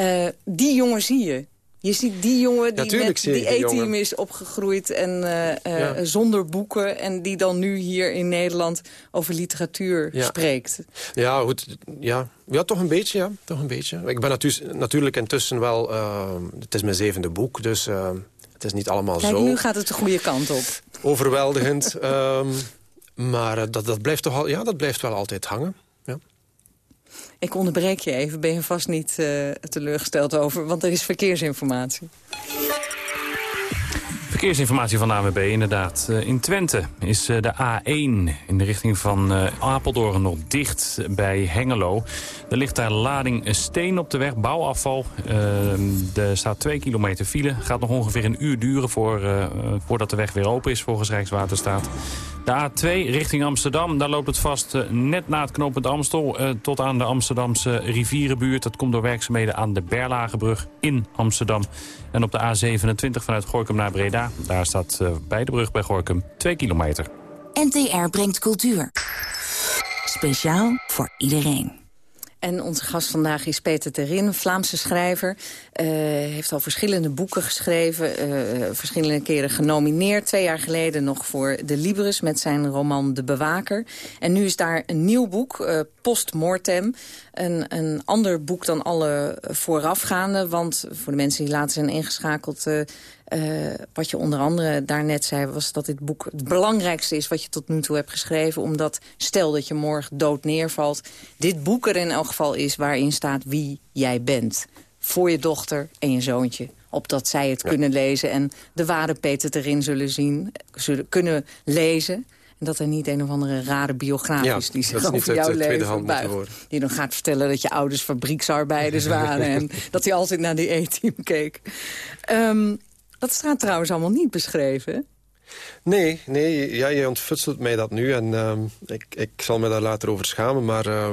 S9: die jongen zie je? Je ziet die jongen die met die E-team is opgegroeid en uh, zonder boeken... en die dan nu hier in Nederland over literatuur spreekt.
S10: Ja, goed, ja. ja, toch een beetje, ja. Toch een beetje. Ik ben natu natuurlijk intussen wel... Uh, het is mijn zevende boek, dus het is niet allemaal
S9: Kijk,
S10: zo...
S9: nu gaat het de goede kant op.
S10: Overweldigend. um, <laughs> maar dat, dat, blijft toch al, ja, dat blijft wel altijd hangen.
S9: Ik onderbreek je even, ben je vast niet uh, teleurgesteld over... want er is verkeersinformatie.
S11: Verkeersinformatie van de AWB, inderdaad. Uh, in Twente is uh, de A1 in de richting van Apeldoorn nog dicht bij Hengelo. Er ligt daar lading steen op de weg, bouwafval. er staat twee kilometer file. Gaat nog ongeveer een uur duren voor, voordat de weg weer open is volgens Rijkswaterstaat. De A2 richting Amsterdam, daar loopt het vast uh, net na het knooppunt Amstel... Uh, tot aan de Amsterdamse rivierenbuurt. Dat komt door werkzaamheden aan de Berlagebrug in Amsterdam. En op de A27 vanuit Gorkum naar Breda... daar staat uh, bij de brug bij Gorkum 2 kilometer.
S12: NTR brengt cultuur. Speciaal voor iedereen.
S9: En onze gast vandaag is Peter Terin, Vlaamse schrijver. Uh, heeft al verschillende boeken geschreven, uh, verschillende keren genomineerd. Twee jaar geleden nog voor de Libris met zijn roman De Bewaker. En nu is daar een nieuw boek, uh, Post Mortem. Een, een ander boek dan alle voorafgaande. Want voor de mensen die later zijn ingeschakeld... Uh, wat je onder andere daarnet zei, was dat dit boek het belangrijkste is wat je tot nu toe hebt geschreven. Omdat, stel dat je morgen dood neervalt, dit boek er in elk geval is waarin staat wie jij bent. Voor je dochter en je zoontje. Opdat zij het kunnen lezen en de ware Peter erin zullen zien, zullen kunnen lezen. En dat er niet een of andere rare biograaf
S10: ja,
S9: is die zich
S10: over
S9: jouw leven buigt. Die dan gaat vertellen dat je ouders fabrieksarbeiders waren. en <laughs> dat hij altijd naar die E-team keek. Um, dat staat trouwens allemaal niet beschreven,
S10: Nee, nee ja, je ontfutselt mij dat nu en uh, ik, ik zal me daar later over schamen. Maar uh,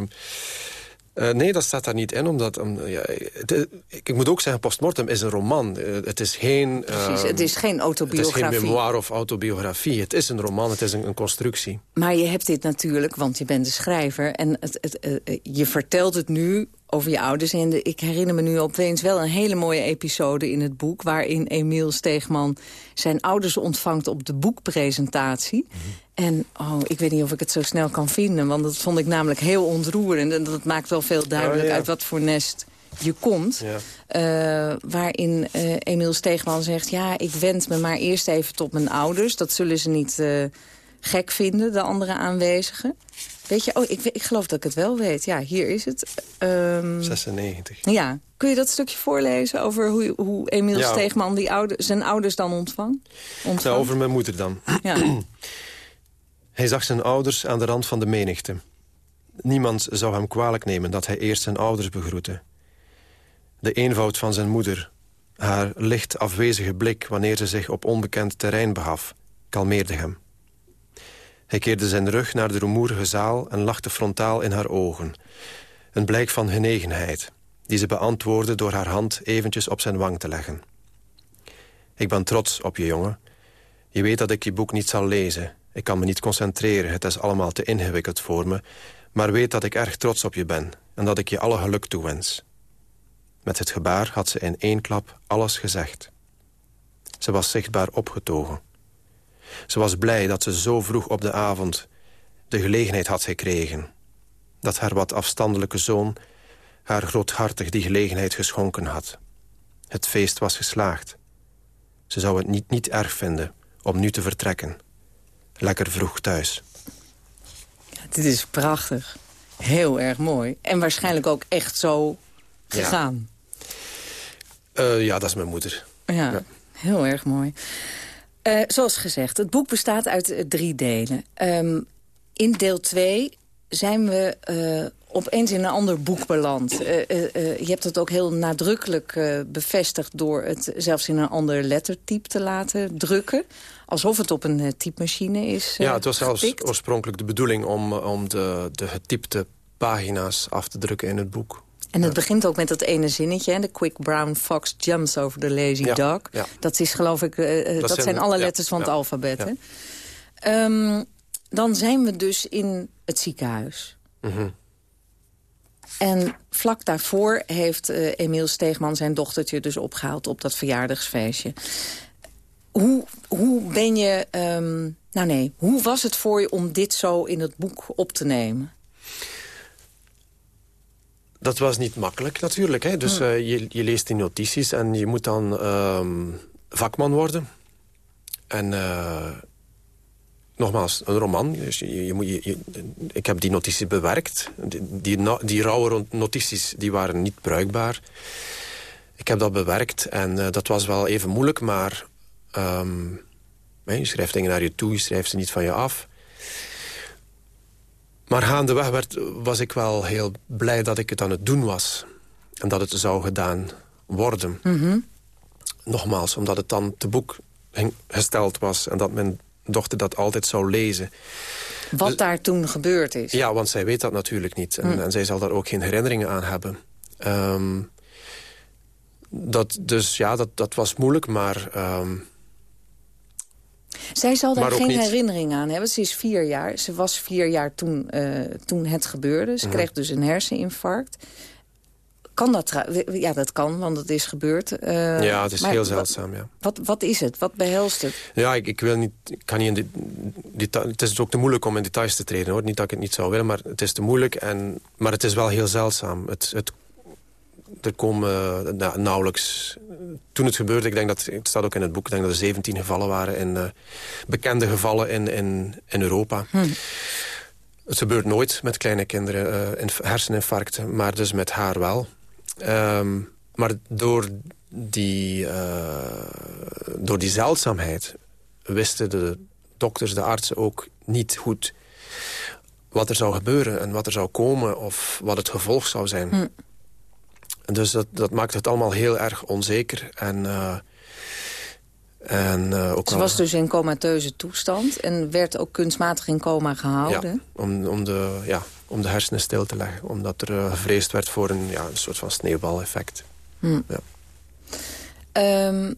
S10: uh, nee, dat staat daar niet in. Omdat, um, ja, het, ik moet ook zeggen, Postmortem is een roman. het is geen...
S9: Precies, het is geen autobiografie.
S10: Het is geen memoir of autobiografie. Het is een roman, het is een, een constructie.
S9: Maar je hebt dit natuurlijk, want je bent de schrijver... en het, het, je vertelt het nu over je ouders. En ik herinner me nu opeens wel een hele mooie episode in het boek... waarin Emiel Steegman zijn ouders ontvangt op de boekpresentatie. En oh, ik weet niet of ik het zo snel kan vinden... want dat vond ik namelijk heel ontroerend. En dat maakt wel veel duidelijk uit wat voor nest je komt. Ja. Uh, waarin uh, Emiel Steegman zegt... ja, ik wend me maar eerst even tot mijn ouders. Dat zullen ze niet uh, gek vinden, de andere aanwezigen. Weet je, oh, ik, ik geloof dat ik het wel weet. Ja, hier is het.
S10: Um, 96.
S9: Ja. Kun je dat stukje voorlezen over hoe, hoe Emiel ja. Steegman die oude, zijn ouders dan ontvang? ontvangt?
S10: Ja, over mijn moeder dan. Ja. <clears throat> hij zag zijn ouders aan de rand van de menigte. Niemand zou hem kwalijk nemen dat hij eerst zijn ouders begroette. De eenvoud van zijn moeder, haar licht afwezige blik... wanneer ze zich op onbekend terrein begaf, kalmeerde hem. Hij keerde zijn rug naar de rumoerige zaal en lachte frontaal in haar ogen. Een blijk van genegenheid, die ze beantwoordde door haar hand eventjes op zijn wang te leggen. Ik ben trots op je, jongen. Je weet dat ik je boek niet zal lezen. Ik kan me niet concentreren, het is allemaal te ingewikkeld voor me. Maar weet dat ik erg trots op je ben en dat ik je alle geluk toewens. Met het gebaar had ze in één klap alles gezegd. Ze was zichtbaar opgetogen. Ze was blij dat ze zo vroeg op de avond de gelegenheid had gekregen. Dat haar wat afstandelijke zoon haar groothartig die gelegenheid geschonken had. Het feest was geslaagd. Ze zou het niet, niet erg vinden om nu te vertrekken. Lekker vroeg thuis.
S9: dit is prachtig. Heel erg mooi. En waarschijnlijk ook echt zo gegaan.
S10: Ja, uh, ja dat is mijn moeder.
S9: Ja, ja. heel erg mooi. Uh, zoals gezegd, het boek bestaat uit uh, drie delen. Um, in deel 2 zijn we uh, opeens in een ander boek beland. je hebt het ook heel nadrukkelijk bevestigd... door het zelfs in een ander lettertype te laten drukken. Alsof het op een typemachine is
S10: Ja, het was zelfs oorspronkelijk de bedoeling... om, om de, de getypte pagina's af te drukken in het boek.
S9: En het begint ook met dat ene zinnetje. Hè? The quick brown fox jumps over the lazy
S10: ja,
S9: dog.
S10: Ja.
S9: Dat is geloof ik, uh, dat, dat, zijn, alle letters van het alfabet. Um, dan zijn we dus in het ziekenhuis.
S10: Mm -hmm.
S9: En vlak daarvoor heeft uh, Emiel Steegman zijn dochtertje dus opgehaald op dat verjaardagsfeestje. Hoe, hoe ben je... Um, nou nee, hoe was het voor je om dit zo in het boek op te nemen?
S10: Dat was niet makkelijk natuurlijk. Hè? Dus uh, je, je, leest die notities en je moet dan um, vakman worden. En uh, nogmaals, een roman. Dus je, je moet, je, ik heb die notities bewerkt. Die, die, die rauwe notities die waren niet bruikbaar. Ik heb dat bewerkt en uh, dat was wel even moeilijk, maar... Um, je schrijft dingen naar je toe, je schrijft ze niet van je af. Maar gaandeweg werd, was ik wel heel blij dat ik het aan het doen was. En dat het zou gedaan worden.
S9: Mm -hmm.
S10: Nogmaals, omdat het dan te boek gesteld was... en dat mijn dochter dat altijd zou lezen.
S9: Wat dus, daar toen gebeurd is?
S10: Ja, want zij weet dat natuurlijk niet. En, mm. en zij zal daar ook geen herinneringen aan hebben. Um, dat, dus ja, dat, dat was moeilijk, maar... Um,
S9: zij zal daar geen niet. herinnering aan hebben. Ze is vier jaar. Ze was vier jaar toen, uh, toen het gebeurde. Ze mm. kreeg dus een herseninfarct. Kan dat? Ja, dat kan, want het is gebeurd. Uh,
S10: ja, het is heel zeldzaam, ja.
S9: Wat, wat is het? Wat behelst het?
S10: Ja, ik, ik wil niet... Ik kan niet in detail, het is ook te moeilijk om in details te treden, hoor. Niet dat ik het niet zou willen, maar het is te moeilijk. En, maar het is wel heel zeldzaam. Het, het, er komen uh, nauwelijks... Toen het gebeurde, ik denk dat... Het staat ook in het boek, ik denk dat er 17 gevallen waren... In, uh, bekende gevallen in, in, in Europa.
S9: Hm.
S10: Het gebeurt nooit met kleine kinderen, uh, herseninfarcten. Maar dus met haar wel. Um, maar door die, uh, door die zeldzaamheid wisten de dokters, de artsen ook niet goed wat er zou gebeuren en wat er zou komen of wat het gevolg zou zijn.
S9: Hm.
S10: Dus dat, dat maakt het allemaal heel erg onzeker. En, uh, en, uh, ook
S9: Ze was dus in comateuze toestand en werd ook kunstmatig in coma gehouden?
S10: Ja, om, om, de, ja, om de hersenen stil te leggen. Omdat er uh, gevreesd werd voor een, ja, een soort van sneeuwbaleffect.
S9: Hm.
S10: Ja.
S9: Um,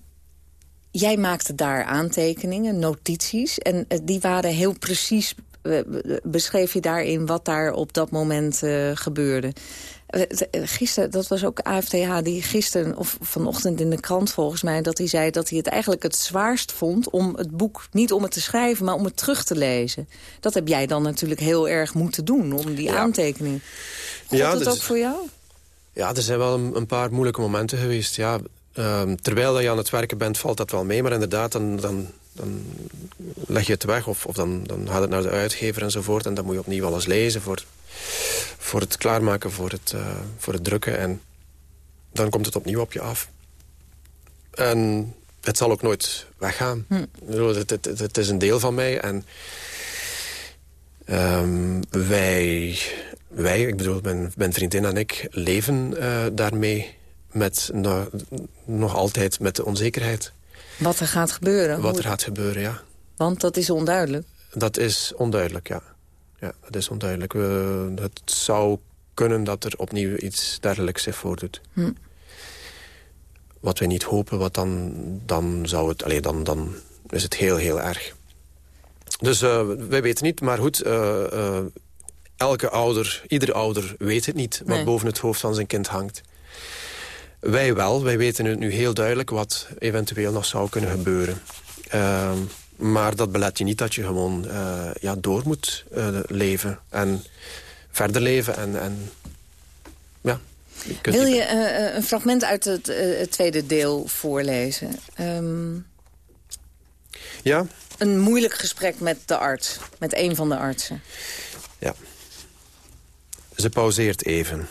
S9: jij maakte daar aantekeningen, notities. En uh, die waren heel precies, beschreef je daarin wat daar op dat moment gebeurde. Gisteren, dat was ook AFTH, die gisteren of vanochtend in de krant volgens mij... dat hij zei dat hij het eigenlijk het zwaarst vond om het boek... niet om het te schrijven, maar om het terug te lezen. Dat heb jij dan natuurlijk heel erg moeten doen, om die ja. aantekeningen. Klopt ja, dat dus, ook voor jou?
S10: Ja, er zijn wel een, een paar moeilijke momenten geweest. Ja, um, terwijl je aan het werken bent, valt dat wel mee. Maar inderdaad, dan, dan, dan leg je het weg of, of dan, dan gaat het naar de uitgever enzovoort. En dan moet je opnieuw alles lezen voor voor het klaarmaken, voor het, uh, voor het drukken. En dan komt het opnieuw op je af. En het zal ook nooit weggaan.
S9: Hm.
S10: Het, het, het, het, is een deel van mij. En um, wij, wij, ik bedoel, mijn, mijn vriendin en ik, leven uh, daarmee met no, nog altijd met de onzekerheid.
S9: Wat er gaat gebeuren?
S10: Wat er gaat gebeuren, ja.
S9: Want dat is onduidelijk?
S10: Dat is onduidelijk, ja ja, dat is onduidelijk. We, het zou kunnen dat er opnieuw iets dergelijks zich voordoet.
S9: Hm.
S10: Wat we niet hopen, wat dan, dan, zou het, allee, dan, dan is het heel, heel erg. Dus uh, wij weten niet, maar goed... Uh, uh, elke ouder, iedere ouder weet het niet... wat nee. boven het hoofd van zijn kind hangt. Wij wel, wij weten het nu heel duidelijk... wat eventueel nog zou kunnen gebeuren. Ehm, maar dat belet je niet dat je gewoon uh, ja, door moet uh, leven. En verder leven. En, en ja,
S9: je Wil je uh, een fragment uit het, het, tweede deel voorlezen? Um,
S10: ja.
S9: Een moeilijk gesprek met de arts. Met een van de artsen.
S10: Ja. Ze pauzeert even.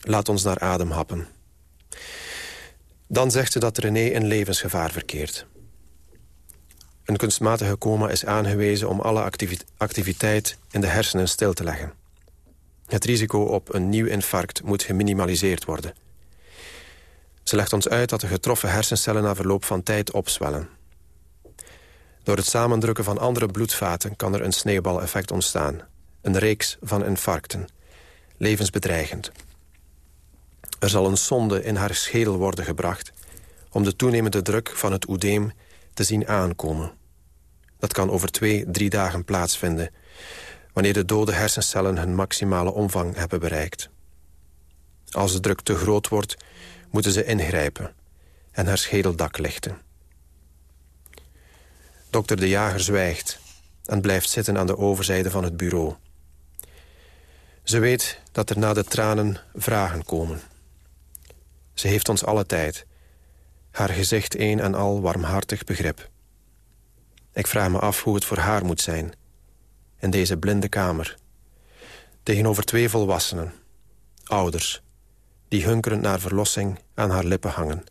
S10: Laat ons naar adem happen. Dan zegt ze dat René in levensgevaar verkeert. Een kunstmatige coma is aangewezen om alle activiteit in de hersenen stil te leggen. Het risico op een nieuw infarct moet geminimaliseerd worden. Ze legt ons uit dat de getroffen hersencellen na verloop van tijd opzwellen. Door het samendrukken van andere bloedvaten kan er een sneeuwbaleffect ontstaan. Een reeks van infarcten. Levensbedreigend. Er zal een sonde in haar schedel worden gebracht... om de toenemende druk van het oedeem te zien aankomen. Dat kan over twee, drie dagen plaatsvinden... wanneer de dode hersencellen hun maximale omvang hebben bereikt. Als de druk te groot wordt, moeten ze ingrijpen... en haar schedeldak lichten. Dokter De Jager zwijgt en blijft zitten aan de overzijde van het bureau. Ze weet dat er na de tranen vragen komen. Ze heeft ons alle tijd. Haar gezicht een en al warmhartig begrip. Ik vraag me af hoe het voor haar moet zijn. In deze blinde kamer. Tegenover twee volwassenen. Ouders. Die hunkerend naar verlossing aan haar lippen hangen.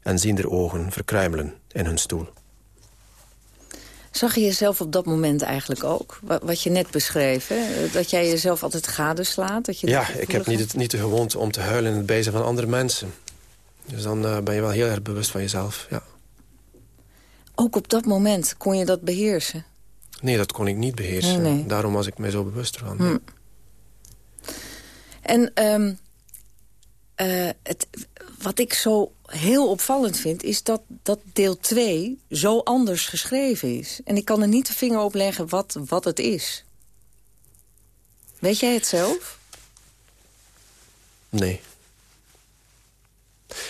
S10: En zien de ogen verkruimelen in hun stoel.
S9: Zag je jezelf op dat moment eigenlijk ook? Wat je net beschreef, hè? dat jij jezelf altijd gadeslaat? Dat je
S10: ja, ik heb niet, het, niet de gewoonte om te huilen in het bijzijn van andere mensen. Dus dan uh, ben je wel heel erg bewust van jezelf, ja.
S9: Ook op dat moment kon je dat beheersen?
S10: Nee, dat kon ik niet beheersen. Nee, nee. Daarom was ik mij zo bewust van. Hm.
S9: En um, uh, het, wat ik zo heel opvallend vind... is dat, dat deel 2 zo anders geschreven is. En ik kan er niet de vinger op leggen wat, wat het is. Weet jij het zelf?
S10: Nee.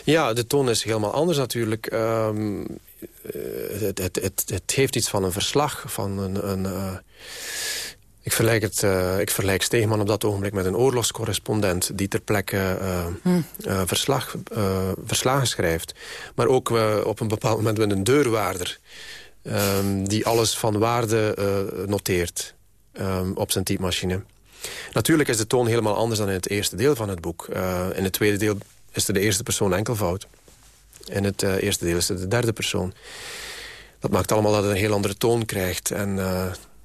S10: Ja, de toon is helemaal anders natuurlijk. Um, het, het, het, het, heeft iets van een verslag, van een... een uh, ik vergelijk, het, uh, ik vergelijk Steegman op dat ogenblik met een oorlogscorrespondent... die ter plekke uh, hm. verslag, verslagen schrijft. Maar ook op een bepaald moment met een deurwaarder... Um, die alles van waarde noteert um, op zijn typemachine. Natuurlijk is de toon helemaal anders dan in het eerste deel van het boek. in het tweede deel is er de eerste persoon enkelvoud. In het eerste deel is het de derde persoon. Dat maakt allemaal dat het een heel andere toon krijgt. En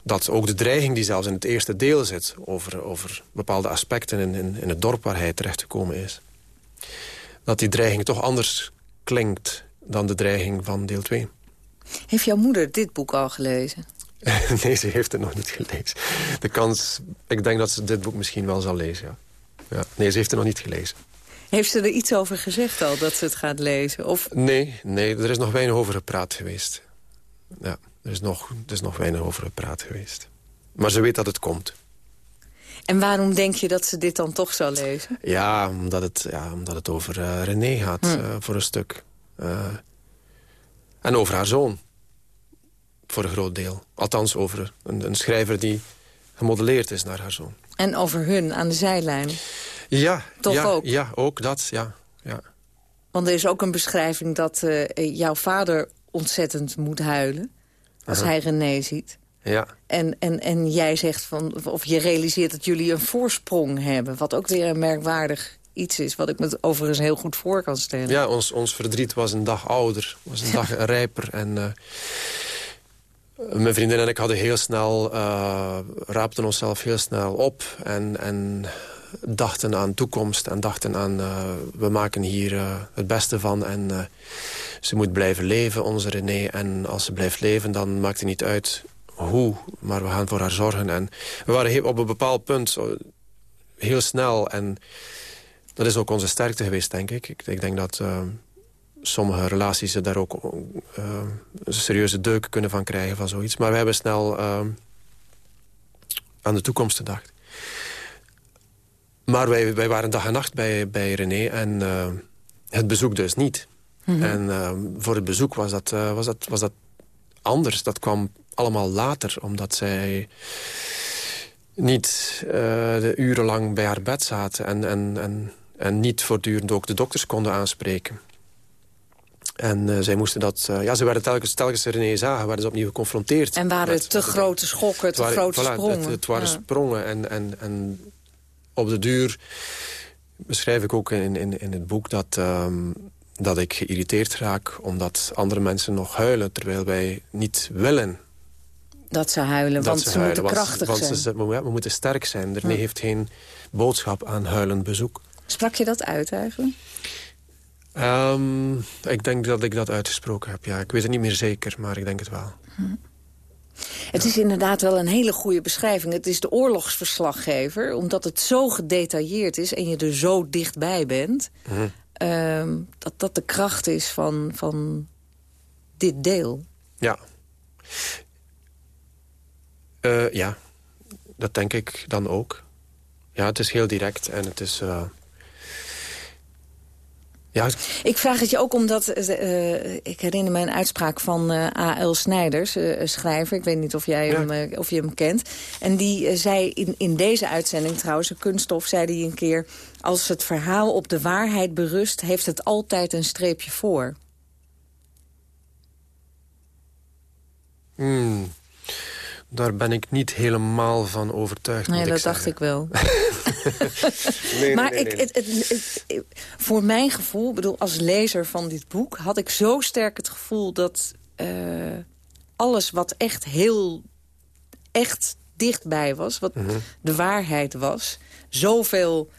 S10: dat ook de dreiging die zelfs in het eerste deel zit... over, over bepaalde aspecten in, in, in het dorp waar hij terechtgekomen is... dat die dreiging toch anders klinkt dan de dreiging van deel 2.
S9: Heeft jouw moeder dit boek al gelezen? <laughs>
S10: nee, ze heeft het nog niet gelezen. De kans, ik denk dat ze dit boek misschien wel zal lezen, ja. ja. Nee, ze heeft het nog niet gelezen.
S9: Heeft ze er iets over gezegd al, dat ze het gaat lezen? Of...
S10: Nee, nee, er is nog weinig over gepraat geweest. Ja. Er is, nog, er is nog weinig over gepraat geweest. Maar ze weet dat het komt.
S9: En waarom denk je dat ze dit dan toch zou lezen?
S10: Ja, omdat het, ja, omdat het over uh, René gaat, hm. uh, voor een stuk. Uh, en over haar zoon. Voor een groot deel. Althans over een, een, schrijver die gemodelleerd is naar haar zoon.
S9: En over hun aan de zijlijn.
S10: Ja,
S9: toch
S10: ja,
S9: ook?
S10: Ja, ook dat, ja. ja.
S9: Want er is ook een beschrijving dat jouw vader ontzettend moet huilen als hij René ziet.
S10: Ja.
S9: En, en, en jij zegt van, of je realiseert dat jullie een voorsprong hebben. Wat ook weer een merkwaardig iets is. Wat ik me overigens heel goed voor kan stellen.
S10: Ja, ons, ons verdriet was een dag ouder. Was een <laughs> dag rijper. En uh, mijn vriendin en ik hadden heel snel... Uh, raapten onszelf heel snel op. En, en dachten aan toekomst. En dachten aan, uh, we maken hier het beste van. En ze moet blijven leven, onze René. En als ze blijft leven, dan maakt het niet uit hoe. Maar we gaan voor haar zorgen. En we waren op een bepaald punt heel snel. En dat is ook onze sterkte geweest, denk ik. Ik, ik denk dat sommige relaties daar ook een serieuze deuk kunnen van krijgen van zoiets. Maar we hebben snel aan de toekomst gedacht. Maar wij, wij waren dag en nacht bij, bij René en het bezoek dus niet. Mhm. En uh, voor het bezoek was dat, uh, was, dat, was dat anders. Dat kwam allemaal later, omdat zij niet de urenlang bij haar bed zaten... en, en, en, en niet voortdurend ook de dokters konden aanspreken. En uh, zij moesten dat... Uh, ja, ze werden telkens, telkens René zagen, werden ze opnieuw geconfronteerd.
S9: En waren het te grote schokken, te grote voilà, sprongen.
S10: Het, het waren ja. sprongen. En, en, en op de duur beschrijf ik ook in, in, in het boek dat, um, dat ik geïrriteerd raak... omdat andere mensen nog huilen, terwijl wij niet willen
S9: dat ze huilen, want ze, moeten krachtig
S10: want
S9: zijn.
S10: Ze, we, moeten sterk zijn. René heeft geen boodschap aan huilend bezoek.
S9: Sprak je dat uit eigenlijk?
S10: Um, ik denk dat ik dat uitgesproken heb, ja. Ik weet het niet meer zeker, maar ik denk het wel. Hm.
S9: Het is inderdaad wel een hele goede beschrijving. Het is de oorlogsverslaggever, omdat het zo gedetailleerd is... en je er zo dichtbij bent... Hm. Um, dat dat de kracht is van, van dit deel.
S10: Ja. Uh, ja, dat denk ik dan ook. Ja, het is heel direct en het is... Uh,
S9: ja. Ik vraag het je ook omdat, uh, ik herinner me een uitspraak van uh, A.L. Snijders, uh, schrijver. Ik weet niet of, jij ja. hem, of je hem kent. En die zei in, in deze uitzending trouwens, een kunststof, zei hij een keer... als het verhaal op de waarheid berust, heeft het altijd een streepje voor.
S10: Hmm. Daar ben ik niet helemaal van overtuigd.
S9: Nee, dat dacht ik wel. <laughs> nee, maar nee, nee, ik, het, het, het, voor mijn gevoel, bedoel, als lezer van dit boek... had ik zo sterk het gevoel dat uh, alles wat echt heel... echt dichtbij was, wat mm -hmm. de waarheid was... zoveel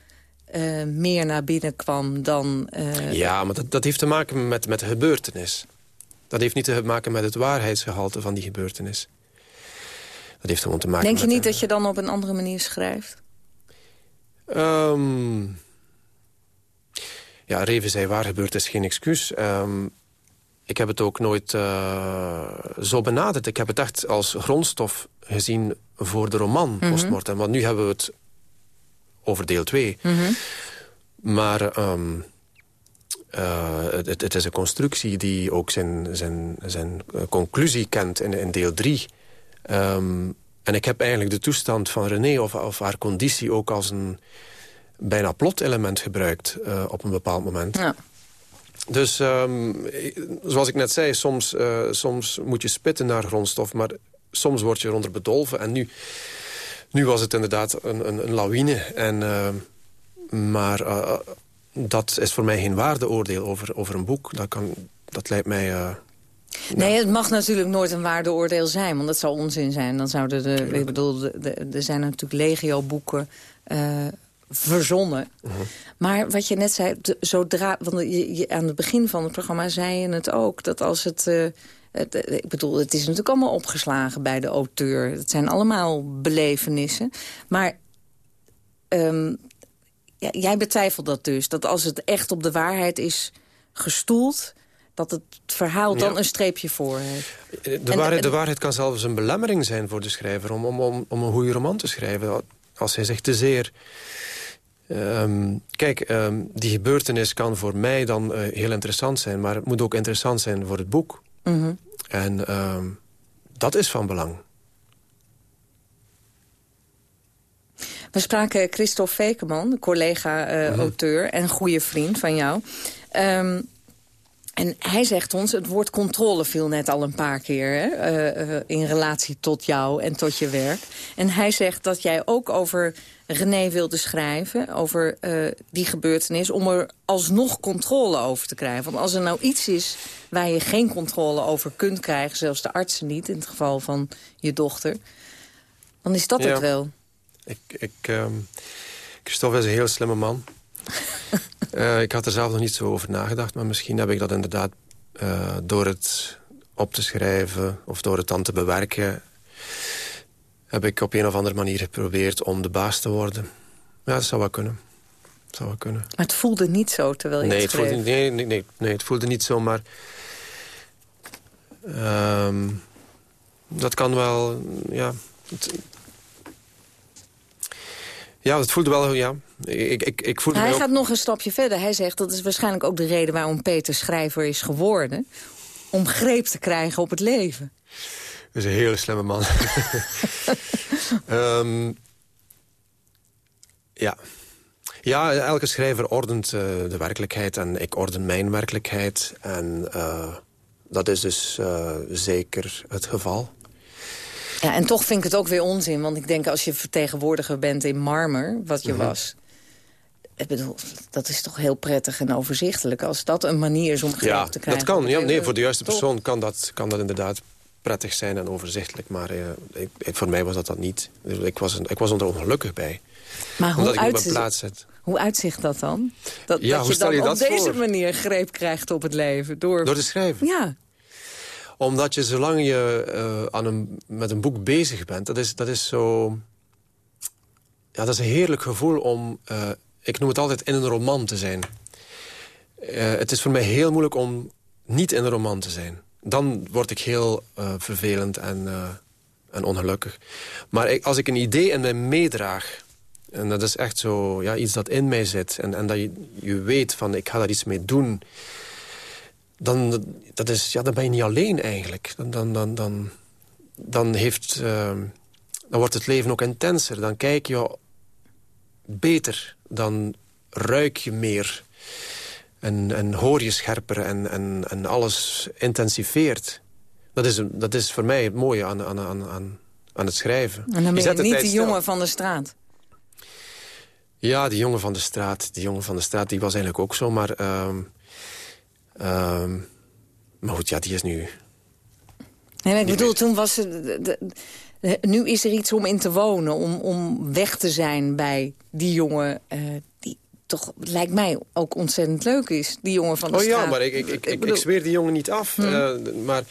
S9: uh, meer naar binnen kwam dan... Uh,
S10: ja, maar dat, dat heeft te maken met, met de gebeurtenis. Dat heeft niet te maken met het waarheidsgehalte van die gebeurtenis. Dat heeft gewoon te maken
S9: Denk je niet dat je dan op een andere manier schrijft?
S10: Um, ja, Reven zei waar gebeurt is geen excuus. Um, ik heb het ook nooit uh, zo benaderd. Ik heb het echt als grondstof gezien voor de roman mm -hmm. Postmortem. Want nu hebben we het over deel 2. Mm -hmm. Maar um, uh, het, het, is een constructie die ook zijn, zijn, zijn conclusie kent in, in deel 3. Um, en ik heb eigenlijk de toestand van René of, of haar conditie ook als een bijna plotelement gebruikt uh, op een bepaald moment. Ja. Dus um, zoals ik net zei, soms, uh, soms moet je spitten naar grondstof... maar soms word je eronder bedolven. En nu, nu was het inderdaad een, een, een lawine. En, uh, maar uh, dat is voor mij geen waardeoordeel over, over een boek. Dat, kan, dat lijkt mij
S9: Nee, het mag natuurlijk nooit een waardeoordeel zijn, want dat zou onzin zijn. Dan zouden de, ik bedoel, er zijn natuurlijk legio-boeken uh, verzonnen. Uh -huh. Maar wat je net zei, de, zodra, want je, je, aan het begin van het programma zei je het ook, dat als het... Uh, het, ik bedoel, het is natuurlijk allemaal opgeslagen bij de auteur. Het zijn allemaal belevenissen. Maar um, ja, jij betwijfelt dat dus. Dat als het echt op de waarheid is gestoeld dat het verhaal dan ja. een streepje voor heeft.
S10: De waarheid, de waarheid kan zelfs een belemmering zijn voor de schrijver... om, om, om, om een goede roman te schrijven. Als hij zegt te zeer... Um, kijk, um, die gebeurtenis kan voor mij dan uh, heel interessant zijn... maar het moet ook interessant zijn voor het boek. Mm -hmm. En um, dat is van belang.
S9: We spraken Christophe Fekeman, collega-auteur... Uh, mm -hmm. en goede vriend van jou... Um, en hij zegt ons, het woord controle viel net al een paar keer... Hè, uh, uh, in relatie tot jou en tot je werk. En hij zegt dat jij ook over René wilde schrijven... over uh, die gebeurtenis, om er alsnog controle over te krijgen. Want als er nou iets is waar je geen controle over kunt krijgen... zelfs de artsen niet, in het geval van je dochter... dan is dat
S10: ja.
S9: het wel.
S10: Ik, ik, um, Christophe is een heel slimme man... <laughs> Uh, ik had er zelf nog niet zo over nagedacht, maar misschien heb ik dat inderdaad uh, door het op te schrijven of door het dan te bewerken, heb ik op een of andere manier geprobeerd om de baas te worden. Ja, dat zou wel kunnen. Dat zou wel kunnen.
S9: Maar het voelde niet zo terwijl je
S10: nee,
S9: het
S10: schreef? Het voelde, nee, nee, nee, nee, het voelde niet zo, maar... Um, dat kan wel, ja... Het, ja, het voelde wel, ja. Ik, ik, ik voelde
S9: Hij
S10: ook...
S9: gaat nog een stapje verder. Hij zegt dat is waarschijnlijk ook de reden waarom Peter schrijver is geworden. Om greep te krijgen op het leven.
S10: Dat is een hele slimme man. um, <laughs> ja. Ja, elke schrijver ordent uh, de werkelijkheid en ik orden mijn werkelijkheid. En uh, dat is dus uh, zeker het geval.
S9: Ja, en toch vind ik het ook weer onzin. Want ik denk als je vertegenwoordiger bent in Marmer, wat je mm -hmm. was... Ik bedoel, dat is toch heel prettig en overzichtelijk... als dat een manier is om geld
S10: ja,
S9: te krijgen.
S10: dat kan. Ja, nee, voor de juiste persoon kan dat, kan dat inderdaad prettig zijn en overzichtelijk. Maar uh, ik, ik, voor mij was dat dat niet. Ik was, ik was er ongelukkig bij.
S9: Maar hoe,
S10: uitzicht,
S9: hoe uitzicht dat dan? Dat,
S10: ja,
S9: dat
S10: je dan
S9: je
S10: op
S9: deze voor? manier greep krijgt op het leven? Door,
S10: door te schrijven?
S9: Ja.
S10: Omdat je zolang je uh, aan een, met een boek bezig bent... dat is, dat is zo... Ja, dat is een heerlijk gevoel om... Uh, ik noem het altijd in een roman te zijn. Uh, het is voor mij heel moeilijk om niet in een roman te zijn. Dan word ik heel vervelend en, en ongelukkig. Maar ik, als ik een idee in mij meedraag... En dat is echt zo, ja, iets dat in mij zit. En, en dat je, je weet van, ik ga daar iets mee doen. Dan, dat is, ja, dan ben je niet alleen eigenlijk. Dan, dan, dan, dan, dan, heeft, uh, dan wordt het leven ook intenser. Dan kijk je beter. Dan ruik je meer. En, en hoor je scherper. En, en, en alles intensiveert. Dat is, dat is voor mij het mooie aan, aan, aan, aan, aan het schrijven.
S9: En dan ben je, je niet de jongen van de straat.
S10: Ja, die jongen van de straat, die jongen van de straat, die was eigenlijk ook zo, maar... Um, um, maar goed, ja, die is nu...
S9: Nee, ik bedoel, toen was het... De, de, nu is er iets om in te wonen, om, om weg te zijn bij die jongen... Uh, die toch, lijkt mij, ook ontzettend leuk is, die jongen van de
S10: oh,
S9: straat.
S10: Oh ja, maar ik, ik, ik, ik, bedoel... ik zweer die jongen niet af. Hmm. Uh, maar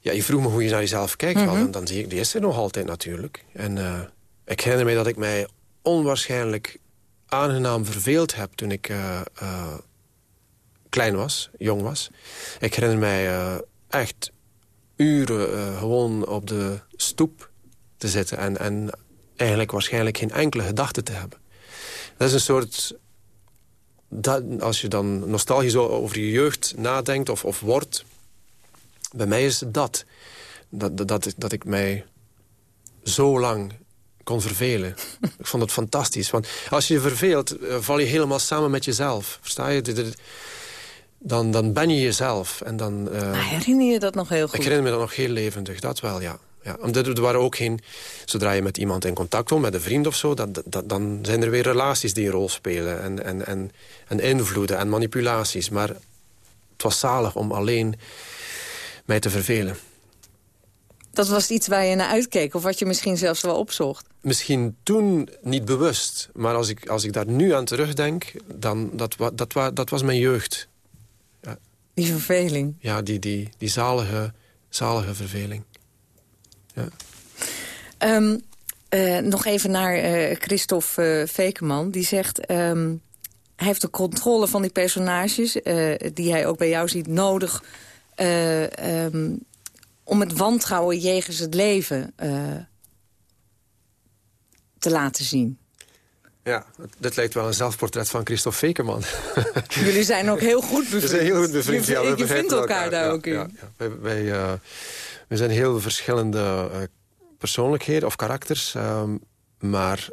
S10: ja, je vroeg me hoe je naar jezelf kijkt. Mm -hmm. wel, en dan zie ik, die is er nog altijd natuurlijk. En uh, ik herinner me dat ik mij onwaarschijnlijk aangenaam verveeld heb toen ik uh, uh, klein was, jong was. Ik herinner mij uh, echt uren gewoon op de stoep te zitten... En, en eigenlijk waarschijnlijk geen enkele gedachte te hebben. Dat is een soort... Dat, als je dan nostalgisch over je jeugd nadenkt of, of wordt... bij mij is het dat. Dat, dat, dat, dat ik mij zo lang kon vervelen. ik vond het fantastisch. Want als je je verveelt, val je helemaal samen met jezelf. Versta je? Dan, dan ben je jezelf. En dan, uh,
S9: maar herinner je dat nog heel goed?
S10: Ik herinner me dat nog heel levendig, dat wel, ja. ja. Omdat er waren ook geen... Zodra je met iemand in contact komt, met een vriend of zo... Dat, dat, dan zijn er weer relaties die een rol spelen. En, en, en, en invloeden en manipulaties. Maar het was zalig om alleen mij te vervelen.
S9: Dat was iets waar je naar uitkeek of wat je misschien zelfs wel opzocht?
S10: Misschien toen niet bewust. Maar als ik, als ik daar nu aan terugdenk, dan dat, dat, dat, dat was mijn jeugd.
S9: Ja. Die verveling?
S10: Ja, die, die, die zalige, zalige verveling. Ja.
S9: Um, uh, nog even naar uh, Christophe uh, Vekeman. Die zegt... Um, hij heeft de controle van die personages... die hij ook bij jou ziet nodig... Um, om het wantrouwen jegens het leven te laten zien.
S10: Ja, dat lijkt wel een zelfportret van Christophe Vekerman. <laughs>
S9: Jullie zijn ook heel goed bevriend.
S10: We zijn heel goed bevriend,
S9: je,
S10: ja.
S9: Je vindt elkaar, elkaar daar
S10: ja,
S9: ook in.
S10: Ja, ja. Wij, wij, uh, wij, zijn heel verschillende uh, persoonlijkheden of karakters. Um, maar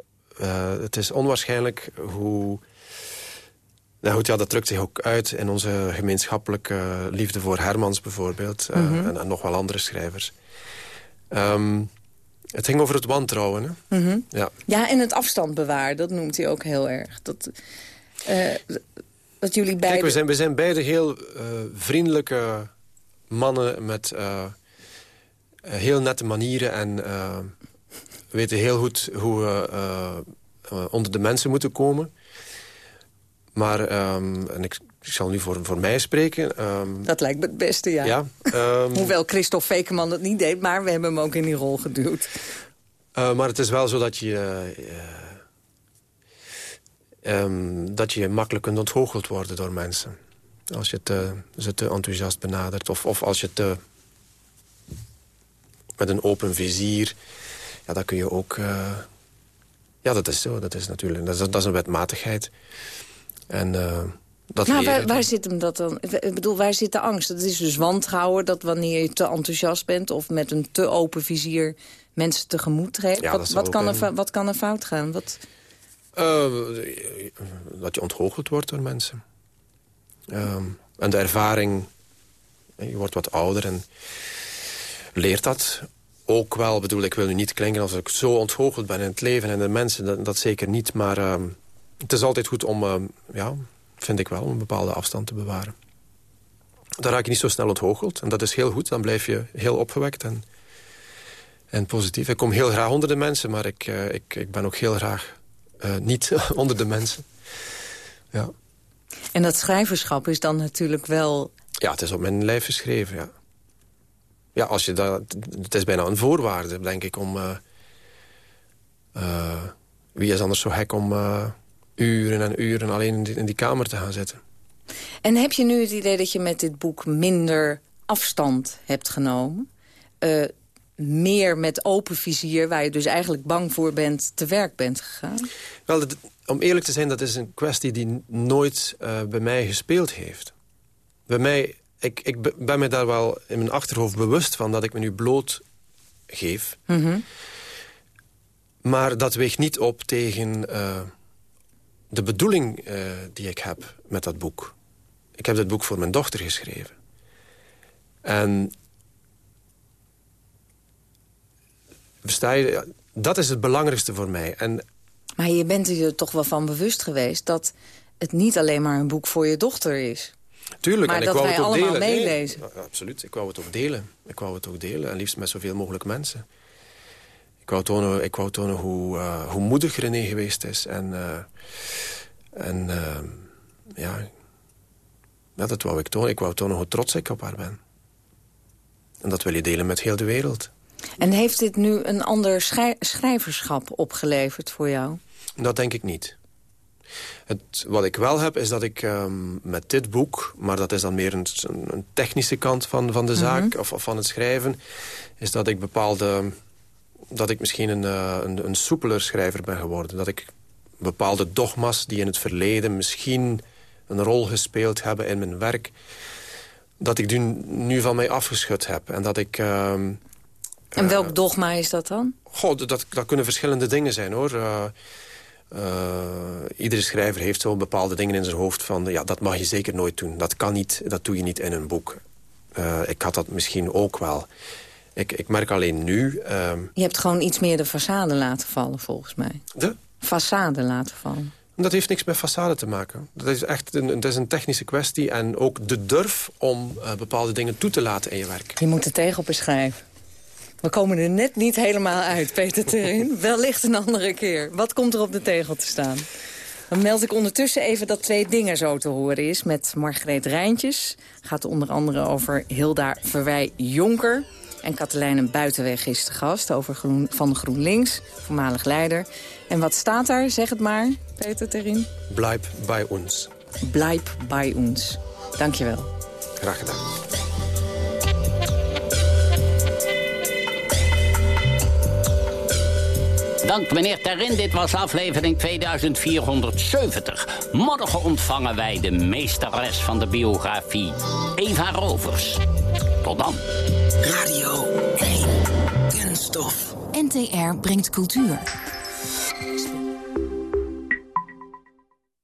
S10: het is onwaarschijnlijk hoe... Nou goed, ja, dat drukt zich ook uit in onze gemeenschappelijke liefde voor Hermans bijvoorbeeld. Mm -hmm. uh, en, en, nog wel andere schrijvers. Um, het ging over het wantrouwen. Hè?
S9: Mm -hmm. ja. ja, en het afstand bewaren, dat noemt hij ook heel erg. Dat, uh, dat jullie beiden...
S10: Kijk, we zijn, we zijn beide heel uh, vriendelijke mannen met heel nette manieren. En we weten heel goed hoe we onder de mensen moeten komen. Maar, um, en ik, ik, zal nu voor, voor mij spreken. Um,
S9: dat lijkt me het beste, ja.
S10: ja um,
S9: Hoewel Christophe Vekeman dat niet deed, maar we hebben hem ook in die rol geduwd.
S10: Uh, maar het is wel zo dat je... Uh, dat je makkelijk kunt ontgoocheld worden door mensen. Als je te, ze te enthousiast benadert. Of, of als je te... Met een open vizier... Ja, dan kun je ook... Uh, ja, dat is zo. Dat is natuurlijk... Dat is, dat is een wetmatigheid. En dat
S9: nou, waar, waar, zit hem dat dan? Ik bedoel, waar zit de angst? Dat is dus wantrouwen, dat wanneer je te enthousiast bent... of met een te open vizier mensen tegemoet treedt.
S10: Ja,
S9: wat, wat, kan er, wat kan er fout gaan? Wat...
S10: Uh, dat je onthoogeld wordt door mensen. Ehm, en de ervaring, je wordt wat ouder en leert dat ook wel. bedoel, ik wil nu niet klinken als ik zo onthoogeld ben in het leven en de mensen, dat, dat zeker niet. Maar uh, het is altijd goed om, uh, ja, vind ik wel, om een bepaalde afstand te bewaren. Dan raak je niet zo snel onthoogeld. En dat is heel goed, dan blijf je heel opgewekt en, en positief. Ik kom heel graag onder de mensen, maar ik, uh, ik, ik ben ook heel graag uh, niet <laughs> onder de mensen. Ja.
S9: En dat schrijverschap is dan natuurlijk wel...
S10: Ja, het is op mijn lijf geschreven, ja. Ja, als je dat, het is bijna een voorwaarde, denk ik, om... Uh, uh, wie is anders zo gek om uren en uren alleen in die, in die, kamer te gaan zitten?
S9: En heb je nu het idee dat je met dit boek minder afstand hebt genomen? meer met open vizier, waar je dus eigenlijk bang voor bent, te werk bent gegaan?
S10: Wel, om eerlijk te zijn, dat is een kwestie die nooit bij mij gespeeld heeft. Bij mij ik, ik ben me daar wel in mijn achterhoofd bewust van... dat ik me nu bloot geef. Mm -hmm. Maar dat weegt niet op tegen uh, de bedoeling uh, die ik heb met dat boek. Ik heb dit boek voor mijn dochter geschreven. En... Versta je? Dat is het belangrijkste voor mij. En,
S9: maar je bent er toch wel van bewust geweest... dat het niet alleen maar een boek voor je dochter is.
S10: Tuurlijk,
S9: maar
S10: en
S9: dat
S10: ik wou
S9: wij
S10: het ook
S9: allemaal
S10: delen.
S9: meelezen.
S10: Nee, absoluut, ik wou het ook delen. Ik wou het ook delen, en liefst met zoveel mogelijk mensen. Ik wou tonen, ik wou tonen hoe, uh, hoe moedig René geweest is. En, uh, en uh, ja, dat wou ik tonen. Ik wou tonen hoe trots ik op haar ben. En dat wil je delen met heel de wereld.
S9: En heeft dit nu een ander schrijverschap opgeleverd voor jou?
S10: Dat denk ik niet. Het, wat ik wel heb, is dat ik um, met dit boek... maar dat is dan meer een, een technische kant van, van de zaak, mm -hmm. of, of, van het schrijven... is dat ik bepaalde... dat ik misschien een, uh, een, een soepeler schrijver ben geworden. Dat ik bepaalde dogma's die in het verleden misschien een rol gespeeld hebben in mijn werk... dat ik die nu van mij afgeschud heb. En dat ik... Uh,
S9: en welk dogma is dat dan?
S10: Goh, dat, dat kunnen verschillende dingen zijn, hoor. Uh, uh, iedere schrijver heeft zo bepaalde dingen in zijn hoofd van... ja, dat mag je zeker nooit doen. Dat kan niet, dat doe je niet in een boek. Ik had dat misschien ook wel. Ik, ik merk alleen nu... Uh,
S9: je hebt gewoon iets meer de façade laten vallen, volgens mij.
S10: De?
S9: Façade laten vallen.
S10: Dat heeft niks met façade te maken. Dat is echt een, dat is een technische kwestie. En ook de durf om uh, bepaalde dingen toe te laten in je werk.
S9: Je moet er tegen beschrijven. We komen er net niet helemaal uit, Peter Terin. <laughs> Wellicht een andere keer. Wat komt er op de tegel te staan? Dan meld ik ondertussen even dat twee dingen zo te horen is... met Margreet Rijntjes. Gaat onder andere over Hilda Verwij-Jonker. En Katelijne Buitenweg is de gast over groen, van GroenLinks, voormalig leider. En wat staat daar? Zeg het maar, Peter Terin.
S10: Blijf bij ons.
S9: Blijf bij ons. Dank je wel.
S10: Graag gedaan.
S8: Dank meneer Terin, dit was aflevering 2470. Morgen ontvangen wij de meesteres van de biografie, Eva Rovers. Tot dan.
S12: Radio 1. Kunststof. NTR brengt cultuur.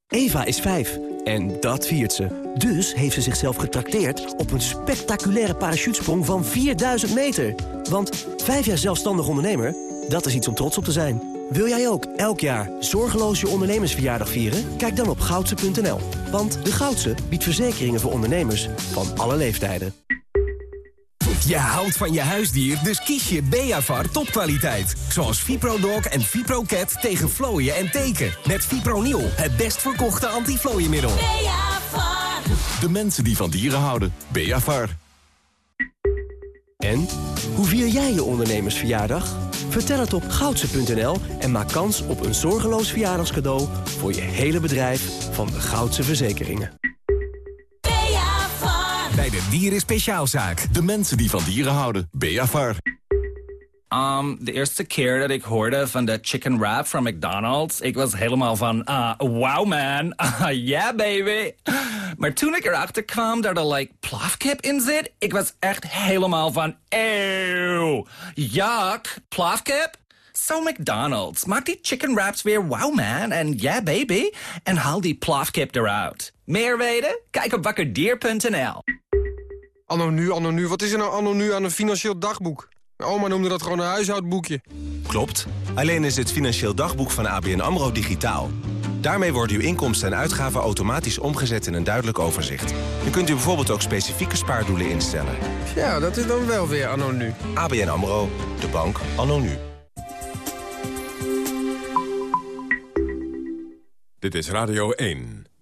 S13: Eva is vijf en dat viert ze. Dus heeft ze zichzelf getrakteerd op een spectaculaire parachutesprong van 4000 meter. Want vijf jaar zelfstandig ondernemer, dat is iets om trots op te zijn. Wil jij ook elk jaar zorgeloos je ondernemersverjaardag vieren? Kijk dan op goudse.nl. Want de Goudse biedt verzekeringen voor ondernemers van alle leeftijden.
S14: Je houdt van je huisdier, dus kies je Beavar topkwaliteit. Zoals ViproDog en ViproCat tegen vlooien en teken. Met Fipronil, het best verkochte antiflooiemiddel.
S15: Beavar. De mensen die van dieren houden. Beavar.
S13: En, hoe vier jij je ondernemersverjaardag? Vertel het op goudse.nl en maak kans op een zorgeloos verjaardagscadeau... voor je hele bedrijf van de Goudse Verzekeringen.
S14: Bij de Dieren Speciaalzaak.
S15: De mensen die van dieren houden. Beavar.
S16: Um, de eerste keer dat ik hoorde van de chicken wrap van McDonald's... ik was helemaal van, uh, wow man, uh, <laughs> yeah baby. Maar toen ik erachter kwam dat er like plafkip in zit... ik was echt helemaal van, eeuw, jak, plafkip? So McDonald's, maak die chicken wraps weer wow man en yeah baby. En haal die plafkip eruit. Meer weten? Kijk op wakkerdier.nl.
S14: Anno nu, nu. Wat is er nou anno nu aan een financieel dagboek? Oma noemde dat gewoon een huishoudboekje.
S13: Klopt. Alleen is het financieel dagboek van ABN AMRO digitaal. Daarmee worden uw inkomsten en uitgaven automatisch omgezet in een duidelijk overzicht. Nu kunt u bijvoorbeeld ook specifieke spaardoelen instellen.
S14: Ja, dat is dan wel weer anno nu.
S13: ABN AMRO, de bank anno nu.
S17: Dit is Radio 1.